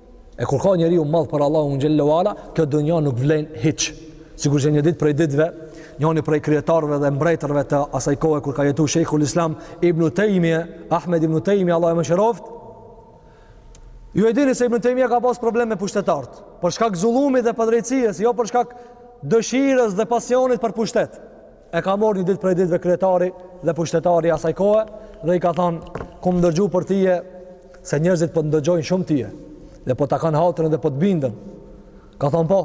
E kur ka njeriu mall për Allahun xhelle ue ala, kjo dunja nuk vlen hiç. Sikurse një ditë prej ditëve, njoni prej kryetarëve dhe mbretërve të asaj kohe kur ka jetu Sheikhul Islam Ibn Taymije, Ahmed Ibn Taymije, Allahu e mëshiroft. Ju e dini se Ibn Taymije ka pas problem me pushtetarët, për shkak zullumit dhe padrejtësisë, jo për shkak dëshirës dhe pasionit për pushtet. E ka morr një ditë prej ditëve kryetari dhe pushtetari i asaj kohe dhe i ka thënë kum ndëgju për tije se njerëzit po t'ndëgjojnë shumë tije dhe po ta kanë hatrin dhe po të bindën. Ka thënë po.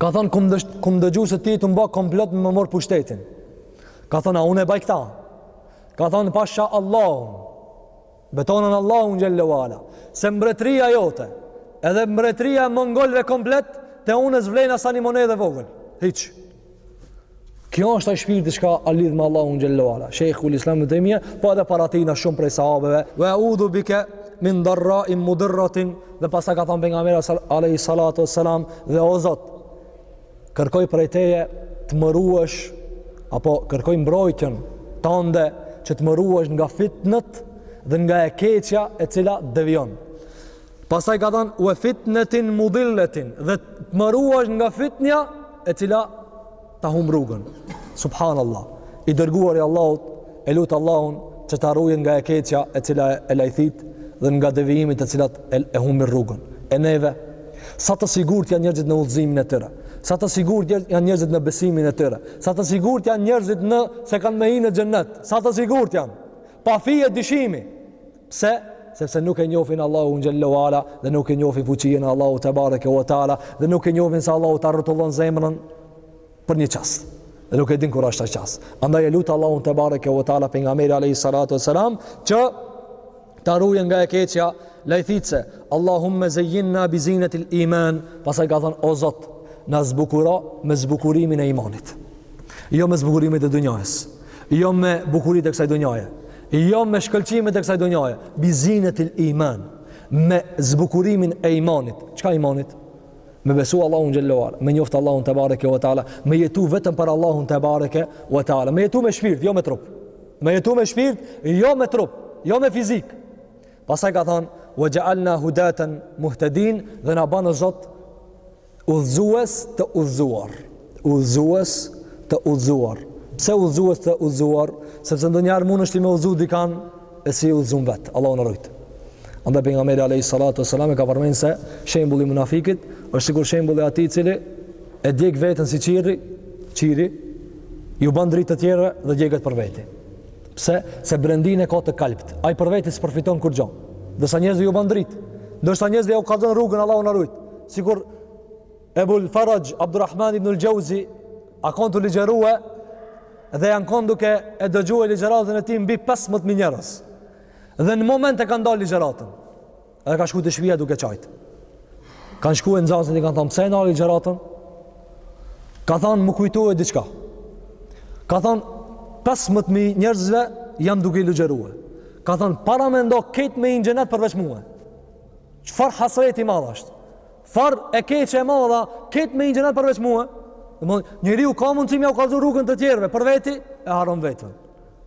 Ka thënë kum ndësh, kum ndëgju se ti je tu m'ba komplot me ma morr pushtetin. Ka thënë a unë e baj këta. Ka thënë pasha Allahun. Betona n'Allahun xhelle ve ala se mbretëria jote edhe mbretëria e mongolëve komplet te unë s'vlen as sa ni monedhë e vogël. Hiç. Kjo është ai shpirti që ka lidh me Allahun xhelle ve ala. Shejhul Islam Ibn Tejmija, po edhe para tijna shumë prej sahabeve, wa a'udhu bika min darra'in mudirratin dhe pastaj ka thënë pejgamberi alayhi salatu wassalam dhe o Zot Kërkoj prej teje të më ruash apo kërkoj mbrojtjen tande që të më ruash nga fitnet dhe nga e keqja e cila devijon. Pastaj ka thënë ue fitnetin mudil-letin dhe të më ruash nga fitnja e cila ta humb rrugën. Subhanallah. I dërguari i Allahut E lut Allahun që ta rujë nga e keqja e cila e lajthit dhe nga devijimet të cilat e, e humbin rrugën. E neve, sa të sigurt janë njerëzit në udhëzimin e tyre, sa të sigurt janë njerëzit në besimin e tyre, sa të sigurt janë njerëzit në se kanë me hinë në xhennet, sa të sigurt janë. Pa fije dyshimi. Pse? sepse nuk e njohin Allahun xhelle ve ala dhe nuk e njohin fuqinë e Allahut tebareke ue teala dhe nuk e njohin se Allahu ta rrotullon zemrën për një çast. Dhe nuk e din kur është ai çast. Andaj e lut Allahun tebareke ve teala pejgamberi alayhi salatu wasalam që ta ruajë nga e keqja lajthitëse. Allahumma zayyinna bi zinatil iman. Pastaj ka thënë o Zot, na zbukuro me zbukurimin e imanit. Jo me zbukurimet e dunjasë. Jo me bukuritë e kësaj dunjaje. Jo me shkëlqimet e kësaj dunjaje. Bi zinatil iman. Me zbukurimin e imanit. Çka imanit? me besu Allahun xhelle ve ala, me njoft Allahun tebareke ve teala, me jetu vetëm për Allahun tebareke ve teala, me jetu me shpirt, jo me trup. Me jetu me shpirt, jo me trup, jo me fizik. Pastaj ka thënë: "Wa ja'alna hudatan muhtadin" dhe na bën o Zot udhëzues të udhëzuar. Udhëzues të udhëzuar. Pse udhëzues të udhëzuar? Sepse ndonjëherë mundësh ti me udhëzu dikan e s'je i udhëzum vetë, Allahu na rujtë. Andaj pejgamberi alayhi salatu wassalam e ka përmend se shembulli i munafikit është sikur shembulli i atij i cili e djeg veten si qiri, qiri, ju ban dritë të tjerëve dhe djegët për veti. Pse? Se brendinë e ka të kalbt. Ai për veti s'përfiton kurgjo. Ndërsa njerëzve ju ban dritë. Ndoshta njerëzve jau kallzon rrugën, Allahu na rujtë. Sikur Ebul Feraxh Abdurrahman ibnul Xheuzi a kanë tu ligjëru dhe janë kanë duke e dëgjuar ligjëratën e tij mbi 15000 njerëz. Dhe një moment e ka ndalë ligjëratën. Edhe ka shkuar te shtëpia duke qajt. Kanë shkuar nxënësit i kanë thënë pse e ndal ligjëratën? Ka thënë më kujtohet diçka. Ka thënë 15000 njerëzve jam duke i ligjëruar. Ka thënë paramendo këta me hi n'xhennet përveç mua. Çfarë hasreti i madh është? Fort e keqe e madha, krejt me hi n'xhenet përveç mua. Domthon, njeriu ka mundësi me ua kallzu rrugën të tjerëve për veti e harron vetën.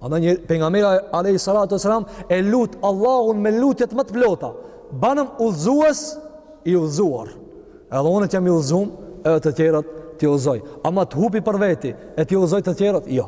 Andaj pejgamberi alayhi salatu wasalam e lut Allahun me lutjet më të plota. Bonëm udhëzues i udhëzuar. Edhe unë t'jam i udhëzuar, edhe të tjerët t'i udhëzoj. Ama të hupi për veti e t'i udhëzoj të tjerët? Jo.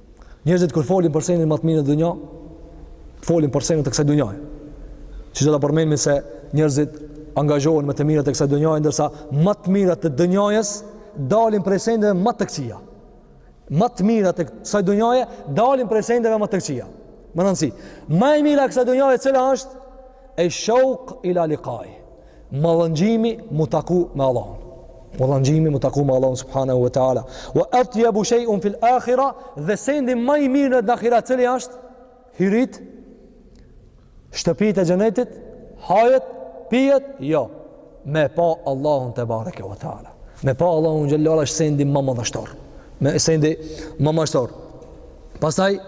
Njerëzit kur folin për senin më të mirë në dunjë, folin për senin të kësaj dunjaje. Siç do ta përmendim se njerëzit angazhohen me të mirat e kësaj dunjaje, ndërsa më të mirat e dunjajës dalin prej sendeve më të këqija. Më të mirat e kësaj dunjaje dalin prej sendeve më të këqija. Me rëndësi, më e mira e kësaj dunjaje cila është eshouk ila liqai. Mallëngjimi m'u taku me Allahun. Mallëngjimi m'u taku me Allahun subhanahu wa taala. Wa atyabu shay'un fil akhira dhe sendi më i mirë në ahiret cili është? Hyritë shtëpitë e xhenetit, hajet, pijet, jo. Me pa Allahun tebareke wa taala. Me pa Allahun xhel-le ala është sendi më madhështor. Më sendi më madhështor. Pastaj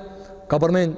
ka përmend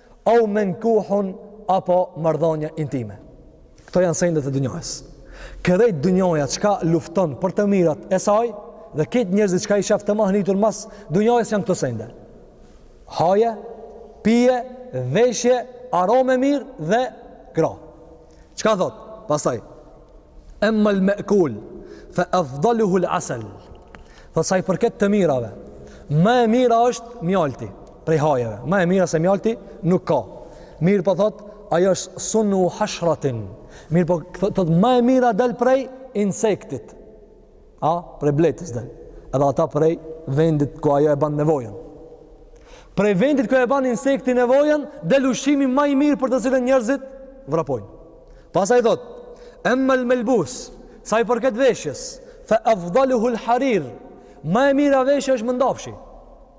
au menkuhun apo marrëdhënie intime. Këto janë sendet e dynjajës. Krejt dynjaja çka lufton për të mirat e saj dhe krejt njerëzit çka i shef të mahnitur mas dynjajës janë këto sende. Haje, pije, veshje, aromë e mirë dhe gra. Çka thot? Pastaj Emma al-ma'kul fa afdaluhu al-asal. Thot sa i përket të mirave, më e mira është mjalti prej hajeve. Më e mira se mjalti nuk ka. Mirë po thot, ajo është sun'u hashratin. Mirë po thot më e mira del prej insektit. A, prej bletës del. Edhe ata prej vendit ku ajo e ban nevojën. Prej vendit ku e ban insekti nevojën, del ushqimi ma i mirë për të cilën njerëzit vrapojnë. Pastaj thot, emma lë melbus, sa i përket veshjes, fe afdaluhu lë harir, ma e mira veshje është mëndafshi.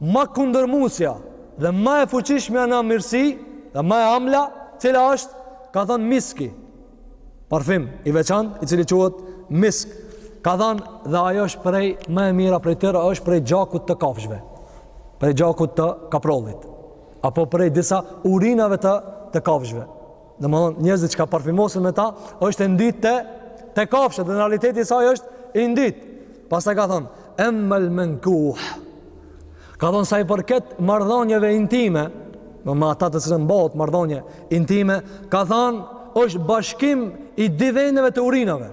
Ma kundërmuesja dhe ma e fuqishmja në mirësi dhe ma e amla, cila është? Ka thënë miski. Parfim i veçantë, i cili quhet misk. Ka thënë dhe ajo është prej më e mira prej tyre është prej gjakut të kafshëve. Prej gjakut të kaprollit apo prej disa urinave të të kafshëve. Domthon njerëzit çka parfymosen me ta është e ndyt te te kafshët dhe në realiteti i saj është i ndyt. Pastaj ka thon emmal mankuh. Ka thon sa i përket marrëdhënieve intime, me ata të cilën bëhet marrëdhënie intime, ka thon është bashkim i dy vendeve të urinave.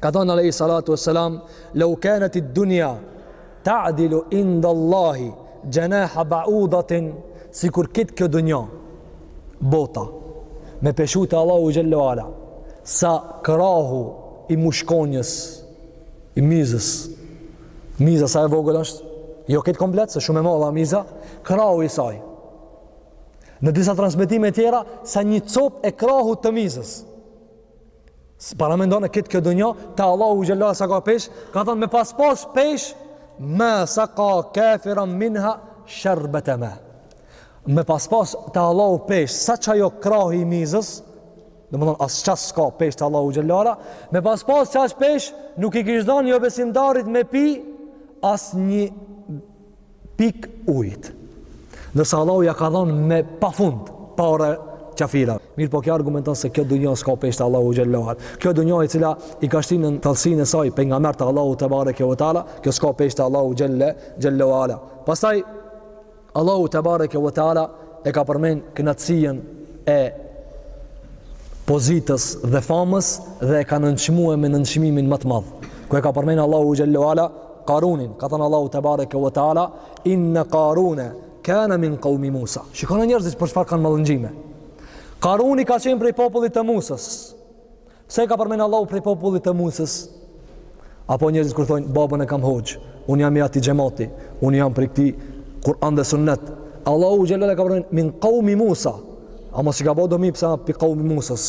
ka thënë alejhi salatu ve selam leu kanet id dunja ta'dilu inda Allahi xhenaha baudatin sikur kët kjo dunja bota me peshu te Allahu xhelle ve ala sa krahu i mushkonjës i mizës miza sa e vogël është jo kët komplet se shumë e madha miza krahu i saj në disa transmetime tjera sa një cop e krahut të mizës Paramendone kët, këtë dunja, te Allahu xhelle ve ala sa ka pesh, ka thonë me pas pas pesh, ma seka kafiran minha sherbete ma. Me pas pas te Allahu pesh, sa që ajo krahi i mizës, domethonë as qaq s'ka pesh te Allahu xhelle ve ala, me pas pas qaq pesh, nuk i kish dhon jobesimtarit me pi as një pik ujit. Ndërsa Allahu ia ka dhënë me pafund pare qafirave. Mirëpo kjo argumenton se kjo dunja s'ka pesh te Allahu xhelle ve ala. Kjo dunja e cila i ka shti në tërësinë e saj për nga mërtë Allahu tebareke ve teala, kjo s'ka pesh te Allahu xhelle, xhelle ve ala. Pastaj, Allahu tebareke ve teala e ka përmen kënaqësinë e pozitës dhe famës dhe e ka nënçmue me nënçmimin më të madh. Ku e ka përmen Allahu xhelle ve ala, Karunin, ka thënë Allahu tebareke ve teala, inna Karuna kana min qaumi Musa. Shikoni njerëzit për çfarë kanë mallëngjime. Karuni ka qenë prej popullit të Musës. Pse ka përmen Allahu prej popullit të Musës? Apo njerëzit kur thonë babën e kam hoxh, un jam i atij xhamati, un jam prej këtij Kur'an dhe Sunnet. Allahu xhelle ve ala ka përmen min qaumi Musa. A mos i ka bo dobi pse prej qaumi Musës?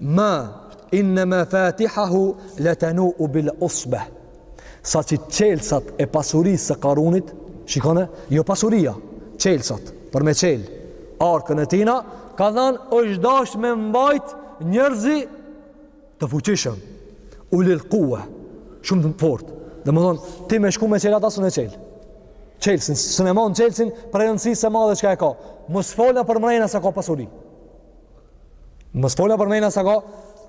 Ma inna mafatihahu la tanu'u bil usba. Sa që çelsat e pasurisë së Karunit, shikone, jo pasuria, çelsat për me çel arkën e tina, ka thënë është dashur me mbajt njerëz të fuqishëm. Ulil quwa, shumë të fortë. Domthon ti me shku me çel ata s'un e çel. Çelsin, s'un e man çelsin prej rëndësisë së madhe çka e ka. Mos fola për mrena sa ka pasuri. Mos fola për mrena sa ka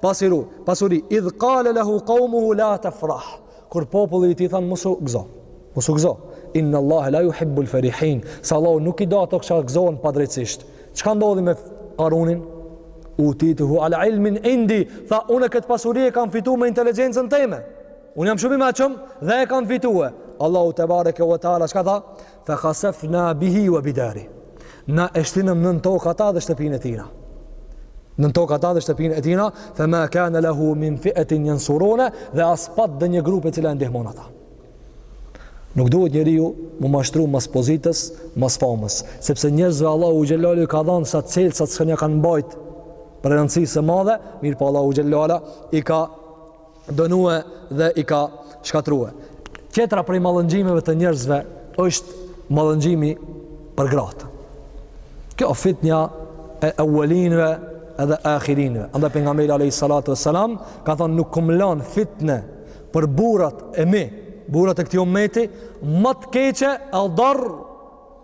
pasiru, pasuri. Idh qala lahu qawmuhu la tafrah. Kur populli i tij than mos u gëzo. Mos u gëzo. Inna Allah la yuhibbul farihin. Se Allahu nuk i do ato që gëzohen padrejtësisht. Çka ndodhi me Karunin? Utituhu ala ilmin indi. Tha unë kët pasuri e kam fitu me inteligjencën teme. Unë jam shumë i meçëm dhe e kam fitue. Allahu tebareke ve taala çka tha? Fa khasafna bihi wa bidari. Na e shtinëm nën tokë ata dhe shtëpinë e tina. Nën tokë ata dhe shtëpinë e tina, fa ma kana lahu min fi'atin yansuruna dhe as pat dhe një grup e cila e ndihmon ata. Nuk duhet njeriu mu mashtru mas pozitës, mas famës, sepse njerëzve Allahu xhelalu i ka dhanë sa cel sa të kanë mbajt për rëndësi së madhe, mirëpo Allahu xhelalu i ka dënue dhe i ka shkatrue. Tjetra prej malëngjimeve të njerëzve është malëngjimi për gratë. Kjo fitnja e ewelinve edhe akhirinve. Andaj pejgamberi alayhi salatu wasalam, ka thonë nuk kum lanë fitne për burrat e mi, burrat e këtij umeti, ma të keqe, adarr,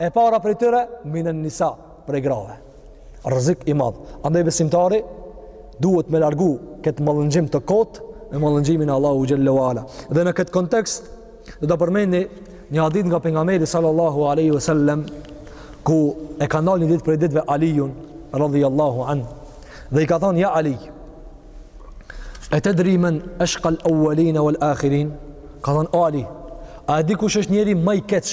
E para prej tyre minan nisa prej grave. Rrezik i madh. Andaj besimtari duhet me largu këtë mallëngjim të kotë me mallëngjimin e Allahu xhallahu ala. Dhe në këtë kontekst do ta përmendi një hadith nga pejgamberi sallallahu alaihi wasallam ku e ka ndalë një ditë prej ditëve Aliun radhiyallahu an dhe i ka thonë ja Ali etedri men eshkal awaline wal akhirin ka thonë Ali a e di kush është njeri ma i keq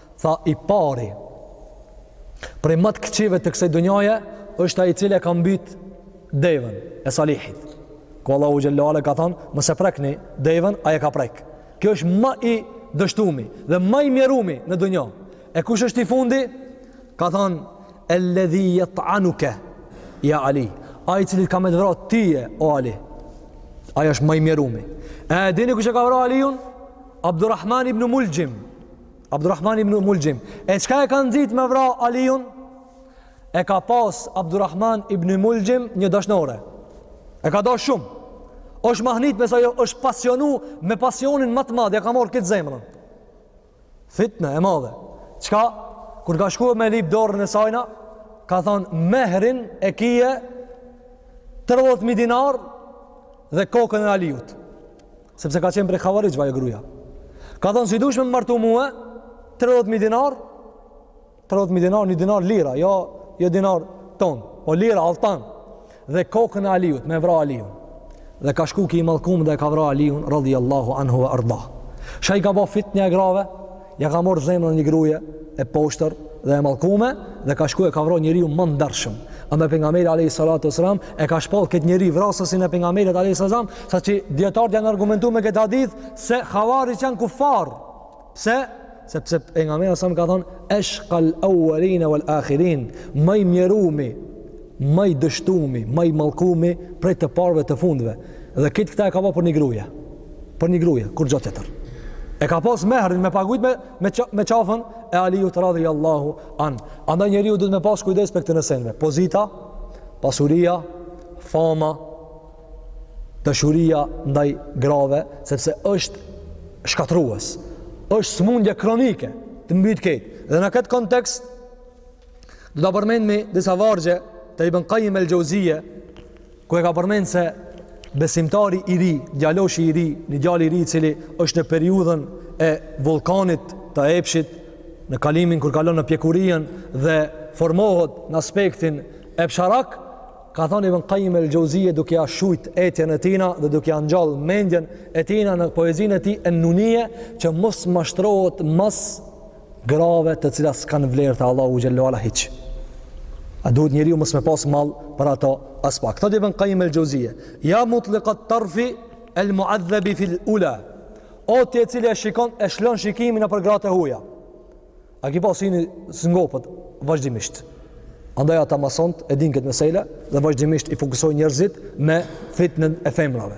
Tha i pari, prej ma të këqive të kësaj dunjaje, është ai i cili e ka mbyt devën e Salihit. Ku Allahu xhallahu ala ka thonë, mos e prekni devën, ai e ka prek. Kjo është ma i dështumi dhe ma i mjerumi në dunja. E kush është i fundi? Ka thanë alladhi yat'anuka ya Ali. Ai i cili ka me të vra tije o Ali. Ai është ma i mjerumi. A e dini kush e ka vra Aliun? Abdurrahman ibn Muljim. Abdurrahman ibn Muljim. E çka e ka nxit me vra Aliun? E ka pas Abdurrahman ibn Muljim një dashnore. E ka dashtë shumë. Është mahnit me sajo, është pasionu me pasionin ma të madh, ja ka marrë këtë zemrën. Fitnë e madhe. Çka kur ka shku me lip dorën e sajna, ka thon mehrin e kije 30000 dinar dhe kokën e Aliut. Sepse ka qenë prej khavarixhve ajo gruja. Ka thonë si dush me martu mue 30000 dinar, 30000 dinar, një dinar lira, jo jo dinar ton, po lira altan. Dhe kokën e Aliut me vra Aliun. Dhe ka shku ki i mallkum dhe e ka vra Aliun radhiyallahu anhu wa arda. Shaj ka ba fitnja e grave, Ja ka marrë zemrën një gruje e poshtër dhe e mallkume dhe ka shku e ka vra njeriun ma ndershëm. Andaj pejgamberi alayhi salatu wasalam e ka shpall këtë njeri vrasësin e pejgamberit alayhi salam, saqë dietarët janë argumentu me këtë hadith se khavarixhët janë kufar. Pse? Sepse pejgamberi salam ka thonë eshqal awwalin wal akhirin, ma i mjerumi më i dështumi, më i mallkumi prej të parëve të fundëve. Dhe kejt këta e ka ba për një gruje. Për një gruje, kurgjo tjetër. E ka pas mehrin me pagujt me, me, qa, me qafën e Aliut radhi Allahu an. Andaj njeriu duhet me pas kujdes prej këtyne seneve. Pozita, pasuria, fama, dashuria ndaj grave, sepse është shkatrues. është smundje kronike të mbyt kejt. Dhe në këtë kontekst, Do ta përmendmi disa vargje të Ibn Qayyim el-Jauziye ku e ka përmend se besimtari i ri, djaloshi i ri, një djalë i ri i cili është në periudhën e vullkanit të epshit, në kalimin kur kalon në pjekurien dhe formohet në aspektin epsharak, ka thonë Ibn Qayyim el-Jauziye duke ia shujt etjen e tina dhe duke ia ngjall mendjen e tina në poezinë e tij En-Nunije që mos mashtrohet mas grave të cilat s'kanë vlerë te Allahu xhelle ue ala hiç. A duhet njeriu mos me pas mall për ato aspak. Thotë Ibn Qayyim el-Jauziye, ja mutliqat tarfi al-mu'adhab fi al-ula. O ti i cili e shikon e shlon shikimin nëpër gratë e huaja. A ki pa syni s'ngopet vazhdimisht. Andaj ata masont e din këtë mesele dhe vazhdimisht i fokusojnë njerëzit me fitnën e femrave.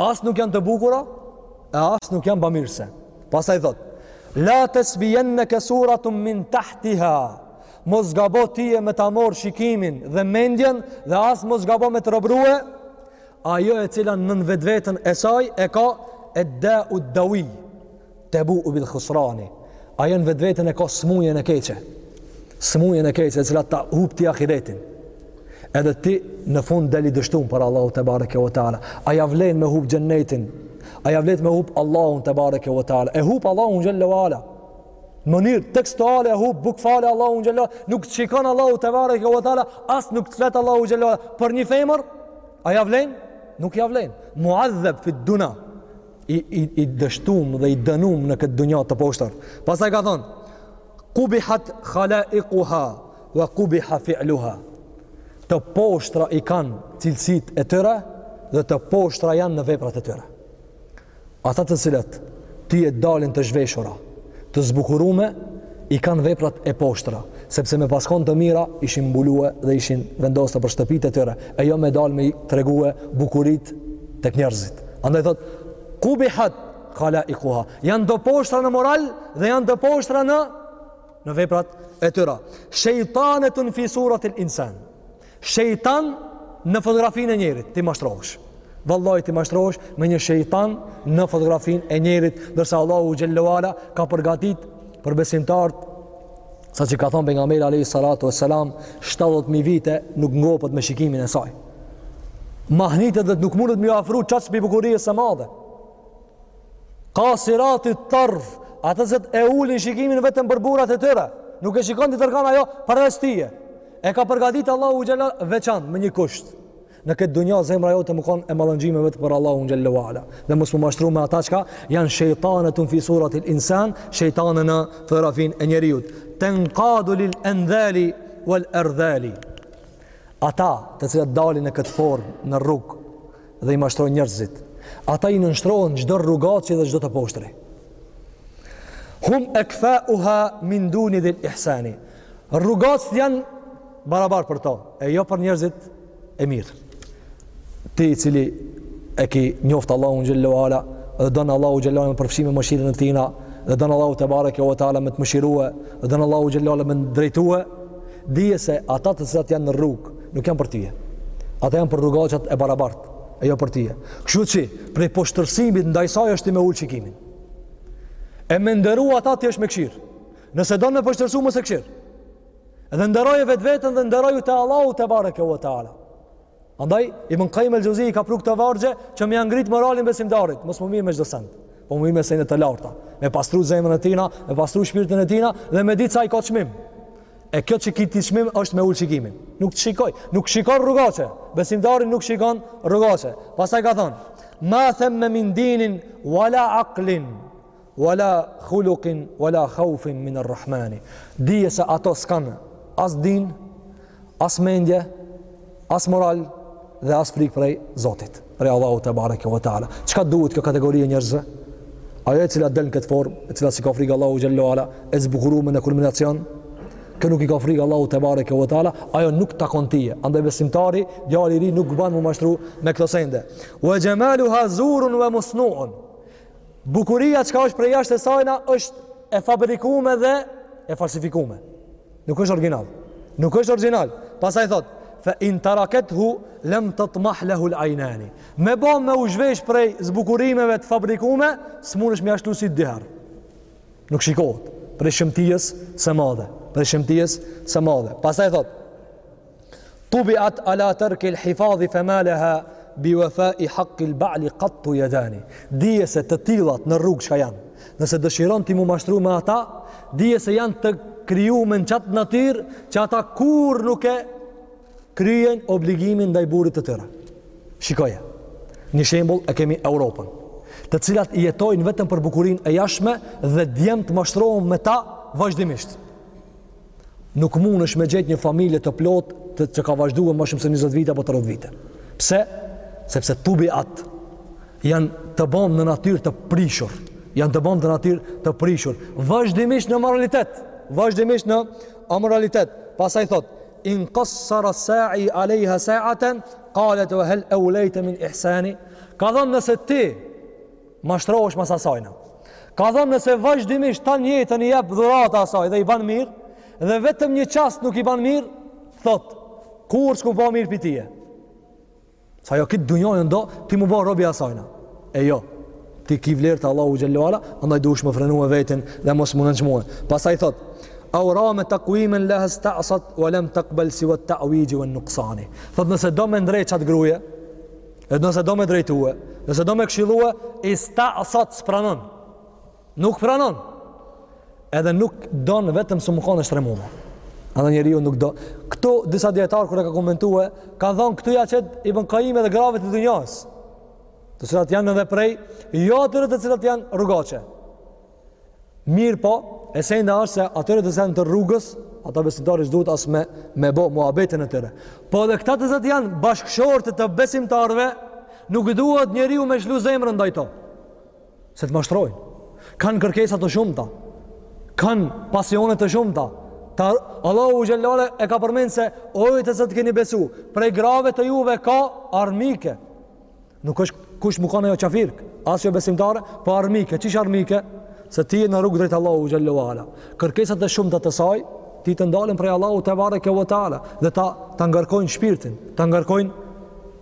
As nuk janë të bukura, e as nuk janë bamirëse. Pastaj thot: La tasbiyannaka suratun min tahtiha. Mos gabo tije me ta mor shikimin dhe mendjen dhe as mos gabo me të robrue ajo e cila nën vetveten e saj e ka ed-dau ed-dawi Tebu'u bil khusrani. Ajo në vetveten e ka smujen e keqe. Smujen e keqe, e cila ta hup ti ahiretin. Edhe ti në fund del i dështum para Allahut tebareke ue teala. A ja vlen me hup xhennetin. A ja vlen me hup Allahun tebareke ue teala. E hup Allahun xhelle ue ala. Në mënyrë tekstuale e hup bukfale Allahun xhelle ue ala. Nuk të shikon Allahu tebareke ue teala. As nuk të flet Allahu xhelle ue ala. Për një femër, a ja vlen? Nuk ja vlen. Muadheb fid-duna. i, i, i dështum dhe i dënum në këtë dunja të poshtër. Pasaj ka thonë, kubihat khalaikuha, wa kubiha fi'luha. Të poshtra i kanë cilësitë e tyre, dhe të poshtra janë në veprat e tyre. Ata të cilat, ti e dalin të zhveshura, Të zbukurume i kanë veprat e poshtra, sepse me pas kon të mira ishin mbulue dhe ishin vendosë nëpër shtëpitë e tyre, e jo me dalë me i tregue bukuritë tek njerëzit. Andaj thot, kubihat khalaikuha, janë të poshtra në moral dhe janë të poshtra në, në veprat e tyre. Shejtanetun fi suratil insan. shejtan në fotografinë e njerit ti mashtrohesh. Vallahi ti mashtrohesh me një shejtan në fotografinë e njerit, ndërsa Allahu xhallahu ala ka përgatitë për besimtarët sa që ka thonë pejgamberi alayhi salatu wassalam 70000 vite nuk ngopet me shikimin e saj. Mahnitet dhe nuk mundet m'iu afru qasaj bukurie së madhe. Kasirati tarf, ata që e ulin shikimin vetëm për burrat e tyre, nuk e shikon tjetërkan ajo përveç tije. E ka përgatit Allahu xhalla veçan me një kusht. Në këtë dunja zemra jote me kon e mallëngjyme vetëm për Allahun xhallahu ala. Dhe mos m'u mashtru me ata çka janë shejtanatun fi suratil insan, shejtanë në fotografinë e njeriut. Tenqadu lil andhali wal ardhali. Ata të cilat dalin në këtë formë në rrugë dhe i mashtrojnë njerëzit. Ata i nënshtrohen çdo rrugaçi dhe çdo të poshtri. Hum akfa'uha min duni dhil ihsani. Rrugaçët janë barabar për to, e jo për njerëzit e mirë. Ti i cili e ki njoftë Allahun xhallahu ala dhe don Allahu xhallahu ala me t'përfshi me mëshirën e tina dhe don Allahu te bareke ve teala me të mëshirue dhe don Allahu xhallahu ala me t'drejtue Dije se ata të cilat janë në rrugë, nuk janë për tije. Ata janë për rrugaçat e barabartë, e jo për tije. Kështu që, prej poshtërsimit, ndaj saj është ti me ulë shikimin. E me nderu atë ti është me kshyr. Nëse don me poshtërsu, mos e kshyr. Dhe nderoje vetveten dhe nderoju te Allahu tebareke ve teala. Andaj, Ibn Kajjim el Xhevzi i ka pru këto vargje që m'ja ngritë moralin besimtarit, mos m'u marrë me çdo send, po m'u marrë me sene të larta, me pastru zemrën e tina, me pastru shpirtin e tina dhe me ditë sa i ka çmim. E kjo që ki ti çmim është me ulë shikimin. Nuk shikoj, nuk shikon rrugaçe, besimtari nuk shikon rrugaçe. Pastaj ka thonë, ma themme min dinin, wala aklin, Wala khuluqin wala khaufin min ar-Rahmani. Dije se ato s'kanë as din, as mendje, as moral dhe as frikë prej Zotit, prej Allahut tebareke ve teala. Çka duhet kjo kategori e njerëzve? Ajo e cila del në këtë formë, e cila s'i ka frikë Allahut xhallahu ala, e zbukurume në kulminacion, kjo nuk i ka frikë Allahut tebareke ve teala, ajo nuk t'takon tije. Andaj besimtari, djali i ri nuk bën m'u mashtru me këto sende. Wa jamaluha zurun wa masnu'un. Bukuria çka është prej jashtë e sajna është e fabrikume dhe e falsifikume. Nuk është origjinal. Nuk është origjinal. Pastaj thotë, fa in tarakathu lam tatmah lahu al-aynani. Me ba me u zhvesh prej zbukurimeve të fabrikume, s'munesh m'ia shti sy dy herë. Nuk shikohet prej shëmtisë së madhe, prej shëmtisë së madhe. Pastaj thotë, Tubiat ala tarki l'hifadhi fe ma leha bi vefa i haqi l'ba'li kattu jedani. Dije se të tillat në rrugë çka janë. Nëse dëshiron ti mu mashtru me ata, dije se janë të krijume në qatë natyr që ata kurrë nuk e kryejn obligimin ndaj burrit të tyre. Shikoje, një shembull e kemi Europën, të cilat jetojnë vetëm për bukurinë e jashme dhe djemtë mashtrohen me ta vazhdimisht. nuk mundesh me gjet një familje të plotë që ka vazhdue ma shumë se 20 vite apo 30 vite. Pse? Sepse tubiat janë të bome në natyrë të prishur, janë të bome në natyrë të prishur, vazhdimisht në moralitet, vazhdimisht në amoralitet. Pastaj thot: "In qassara sa'i alayha sa'atan, qalet wa hal awlayta min ihsani?" Ka thanë nëse ti Mashtrohesh mas asajna. Ka thanë nëse vazhdimisht ta njëjtën ia jep dhurata asaj dhe i ban mirë, dhe vetëm një çast nuk i ban mirë, thot, kurrë s'kom pa mirë pi teje. Se ajo këtë dynjo e don, ti mu ba rob i asajna. E jo, ti ki vlerë te Allahu xhelle ve ala, andaj duhesh me frenue veten dhe mos me nënçmue. Pasaj thot, eu rame takuimen leha stasat ue lem takbel sive ta'uixhi ven nuksani. Thot nëse do me ndreq qatë grue, E nëse do me drejtue, nëse do me këshilue, istasat s'e pranon. Nuk pranon. Edhe nuk don vetëm se mu kon e shtremume. Edhe njeriu nuk do. Këtu, disa dijetarë kur e ka komentue, ka thonë këtu ja qëtë i bon kajim edhe grave të dynjos. Të cilat janë edhe prej, jo atyre të cilat janë rrugache. Mirëpo, esenca është se atyre të cilat të rrugës, ata besimtari s'duhet as me, me bo muhabetin e tyre. Po edhe këta të cilat janë bashkëshorte të besimtarëve, nuk duhet njeriu me lshu zemrën ndaj tyne. Se të mashtrojnë. Kanë kërkesa të shumta. Kanë pasione të shumta. ta Allahu xhelle ve ala e ka përmend se o ju të cilët keni besu. Prej grave të juja ka armike. Nuk është kusht mu kan ajo qafirkë, as jo besimtare, po armike, qysh armike, se ti je në rrugë drejt Allahu xhelle ve ala. Kërkesat e shumta të saj, ty të ndalin prej Allahu tebareke ve teala, dhe ta, ta ngarkojnë shpirtin, ta ngarkojnë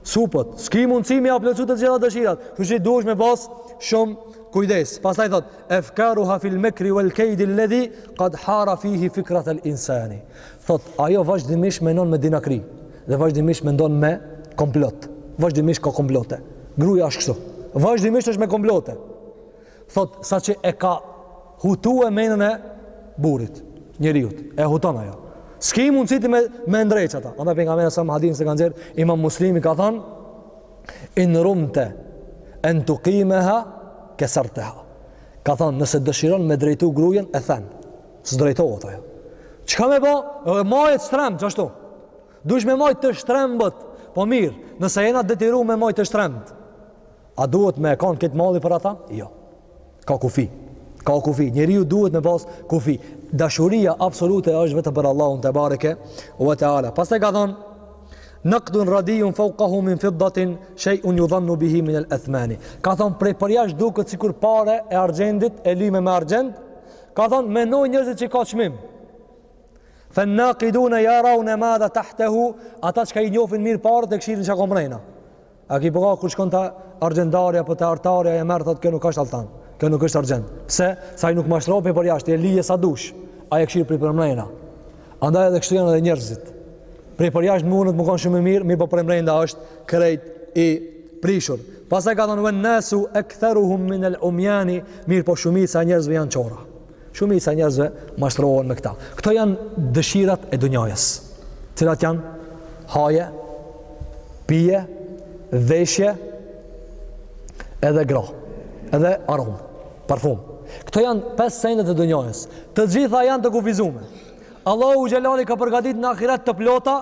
supet, s'ki mundësi me ia plotsu të gjitha dëshirat, kështu që duhesh me pas shumë kujdes. Pastaj thot, efkaruha fil mekri vel kejdi ledhi, kad hara fihi fikrat el insani. Thot, ajo vazhdimisht mendon me dinakri, Dhe vazhdimisht mendon me komplot. Vazhdimisht ka komplote. Gruja është kështu. Vazhdimisht është me komplote. Thot saqë e ka hutue menën e burrit, njeriut. E huton ajo. S'ki mundësi ti me, me ndreq ata. Andaj Pejgamberi a.s. n'hadithin që e ka nxjerr, imam Muslimi ka thanë, in rumte, en tukimeha, keserteha. Ka thanë, nëse dëshiron me drejtu grujen, e then. S'drejtohet ajo. Çka me bo? E majt shtremtë, qashtu? Dush me majtë të shtrembët. Po mirë, nëse jena detyru me majtë të shtrembët. A duhet me e kanë këtë mall për ata? Jo. Ka kufi. Ka kufi. Njeriu duhet me pas kufi. Dashuria absolute është vetëm për Allahun tebareke ve teala. Pastaj ka thonë, Nëkdun radijun faukahu min fiddatin Shej'un judhannu bihi min el ethmeni Ka thonë prej përjash duket sikur pare e argjendit E lyme me argjend Ka thonë menojnë njerëzit që ka çmim. Fa naqiduna yarawna madha tahtahu, ata çka i njohin mirë paret e kshyrin çka ka mrena. A ki pa kur shkon te argjendaria apo te artaria e merr, thotë, kjo nuk është alltan, kjo nuk është argjend. Pse? Se ai nuk mashtrohet prej përjashtë, e lyje sa dush, ai e kshyr prej përmrena. Andaj edhe kështu janë edhe njerëzit. Prej përjashtë munet me konë shumë i mirë, mirëpo prej mrenda është krejt i prishur. Pastaj ka thonë, ven nasu ektheruhum min el umjani, mirëpo shumica e njerëzve janë qorra. Shumica e njerëzve mashtrohen me këta. Këto janë dëshirat e dunjajës. Cilat janë haje, pije, veshje, edhe gra, edhe aromë. Parfum. Këto janë pesë sendet e dunjajës. Të gjitha janë të kufizume. Allahu xhelle ve ala i ka përgatit në ahiret të plota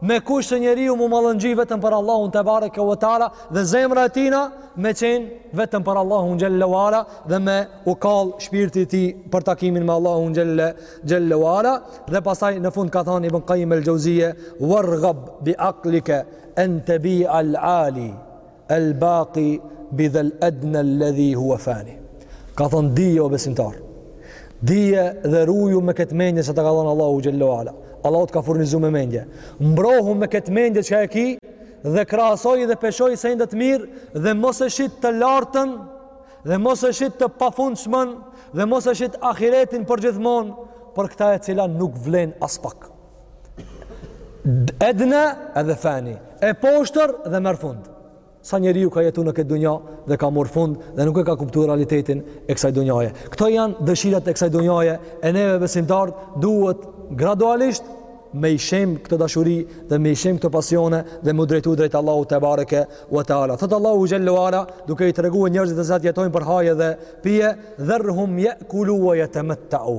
me kusht njeriu m'u mallëngjy vetëm për Allahun tebareke ve teala dhe zemra e tina me qenë vetëm për Allahun xhelle ve ala dhe me u kall shpirti i tij për takimin me Allahun xhelle, xhelle ve ala dhe pastaj në fund ka thanë Ibn Kajim el Xheuzije vergab bi aklike en tebia el ali El baqi bidhel edne ledhi hua fani. Ka thonë dije o besimtar. Dije dhe ruju me këtë mendje se ta ka dhonë Allahu xhelle ve ala. Allahu të ka furnizu me mendje. Mbrohu me këtë mendje çka e ki dhe krahasoji dhe peshoji sendet mirë dhe mos e shit të lartën dhe mos e shit të pafundshmen dhe mos e shit ahiretin përgjithmonë për këta e cila nuk vlen aspak. Edna edhe fani, e poshtër dhe merr fund. Sa njeriu ka jetu në këtë dunja dhe ka mor fund dhe nuk e ka kuptu realitetin e kësaj dunjaje. Këto janë dëshirat e kësaj dunjaje e neve besimtarët duhet gradualisht me i shem këto dashuri dhe me i shem këto pasione dhe me u drejtu drejt Allahut tebareke ve teala. Thotë Allahu xhelle ve ala duke i tregue njerëzit të cilët jetojnë për haje dhe pije dherhum je'kulu ve jetemetteu.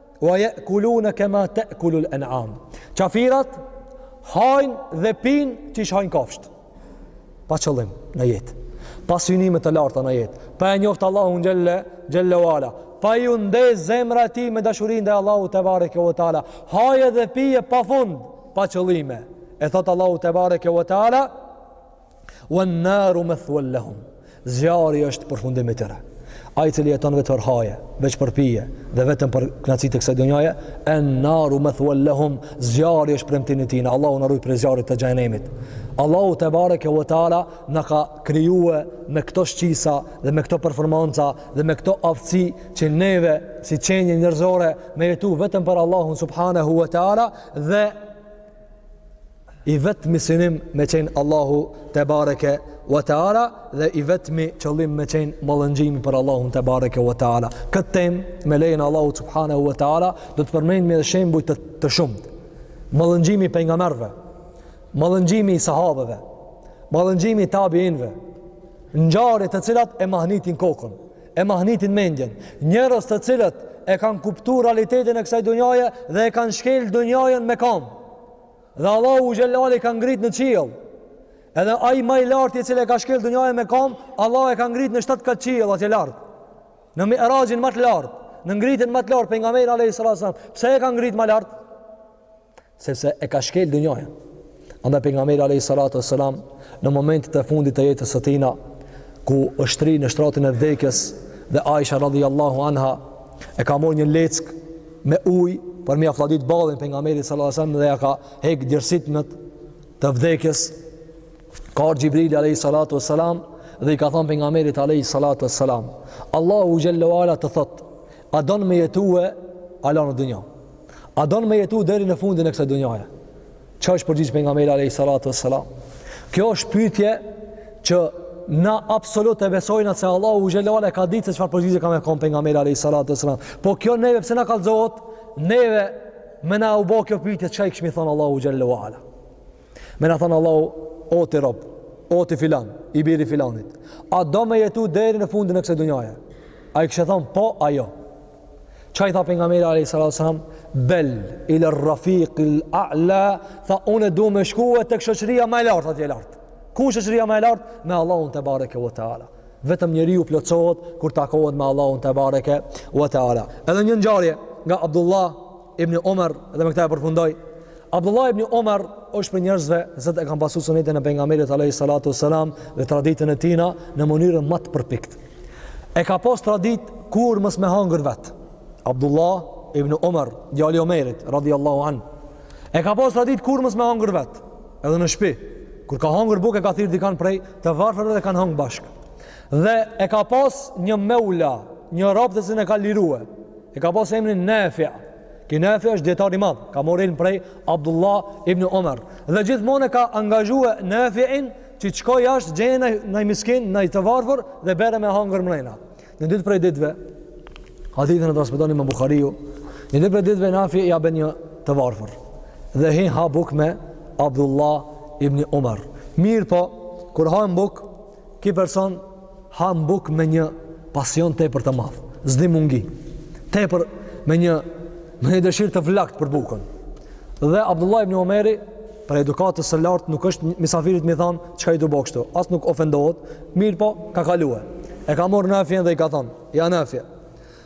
Wa ya'kuluna kama ta'kulu al-an'am. Qafirat hajnë dhe pinë qysh hajnë kafshët. Pa qëllim në jetë. Pa synime të larta në jetë. Pa e njoftë Allahun xhelle xhelle ve ala. Pa ju ndezë zemra e tij me dashurinë ndaj Allahut tebareke ve teala. Haje dhe pije pa fund, pa qëllime. E thot Allahu tebareke ve teala, Wan naru mathwal lahum. Zjarri është përfundimi i tyre. Ai i cili jeton veç për haje, veç për pije dhe vetëm për kënaqësitë e kësaj dunjaje, an naru mathwal lahum. Zjarri është premtimi i tij. Allahu na ruaj prej zjarrit të xhehenemit. Allahu tebareke ve teala na ka krijue me këto shqisa dhe me këto performanca dhe me këto aftësi që neve si qenie njerëzore me jetu vetëm për Allahun subhanahu ve teala dhe I vetmi synim me qenë Allahu tebareke wa taala dhe i vetmi qëllim me qenë mallëngjimi për Allahun tebareke wa taala. Këtë temë me lejen e Allahut subhanahu wa taala do të përmendmi edhe shembuj të, të shumtë. Mallëngjimi i pejgamberëve, mallëngjimi i sahabeve, mallëngjimi i tabiinëve, ngjarje të cilat e mahnitin kokën, e mahnitin mendjen, njerëz të cilët e kanë kuptu realitetin e kësaj dunjaje dhe e kanë shkel dunjajen me kam. Dhe Allahu xhelle ala i ka ngrit në qiell. Edhe ai ma i lartë i cili e ka shkel dunjajen me kam, Allahu e ka ngrit në shtatë kat qiell atje lartë. Në miraxhin ma të lartë, në ngritjen ma të lartë, pejgamberi alayhi salatu wasalam. Pse e ka ngrit ma lartë? Sepse e ka shkel dunjajen. Andaj pejgamberi alayhi salatu wasalam, në momentet e fundit të jetës së tina, ku është shtri në shtratin e vdekjes, dhe Aisha radhiallahu anha, e ka mor një leckë, me ujë për me ia flladit ballin pejgamberit sallallahu alayhi wasallam dhe ia ka hek djersit në të vdekjes ka ardh Xhibrili alayhi salatu wasalam dhe i ka thonë pejgamberit alayhi salatu wasalam Allahu xhelle ua ala të thot a don me jetue hala në dunja a don me jetu deri në fundin e kësaj dunjaje Çka është përgjigj pejgamberi alayhi salatu wassalam? Kjo është pyetje që na absolut e besojna se Allahu xhelle ua ala e ka ditë se çfarë përgjigje ka me kon pejgamberi alayhi salatu wassalam. Po kjo neve pse na kallzohet? Neve me na u bo kjo pyetje çka i kishmi thon Allahut xhelle ua ala. Me na thon Allahu o ti rob, o ti filan, i biri filanit. A do me jetu deri në fundin e kësaj dunjaje? A i kishe thon po a jo? Ça i tha pejgamberi alayhi salatu wasalam? Bel ila ar-rafiq al-a'la, tha unë dua me shkue tek shoqëria ma e lartë atje lart. Ku është shoqëria ma e lartë? Me Allahun tebareke ve teala. Vetëm njeriu plotësohet kur takohet me Allahun tebareke ve teala. Edhe një ngjarje nga Abdullah Ibn Omar dhe me këtë e përfundoj. Abdullah ibn Omar është prej njerëzve që e kanë pasu sunetin e pejgamberit alayhi salatu wasalam dhe traditën e tina në mënyrën ma të përpiktë. E ka pas traditë kurrë mos me hangër vet. Abdullah ibn Omar, djali i Omerit radhiyallahu an. E ka pas traditë kurrë mos me hangër vet, edhe në shpi. Kur ka hangër bukë ka thirr dikan prej të varfërve dhe kanë hangë bashkë. Dhe e ka pas një meula, një rob të cilin e ka lirue. E ka pas emrin Nafi'. Ky Nafi është dijetar i madh, ka morë ilm prej Abdullah ibn Umar. Dhe gjithmonë e ka angazhue Nafi'in që shko jashtë gjeje naj miskin, naj të varfër dhe bjere me hangër mrena. Një ditë prej ditëve, hadithin e transmeton Imam Buhariu, një ditë prej ditëve Nafi ia bjen një të varfër dhe hin ha bukë me Abdullah ibn Umar. Mirëpo, kur han bukë, Ky person han bukë me një pasion tepër të madh, s'di m'u ngi. Tepër me me një dëshirë të flaktë për bukën. Dhe Abdullah ibn Omeri, prej edukatës së lartë, nuk desht misafirit me i thanë, çka je tu bo kështu, as nuk ofendohet, mirëpo, ka kalue. E ka morë Nafi'in dhe i ka thanë, ja Nafi'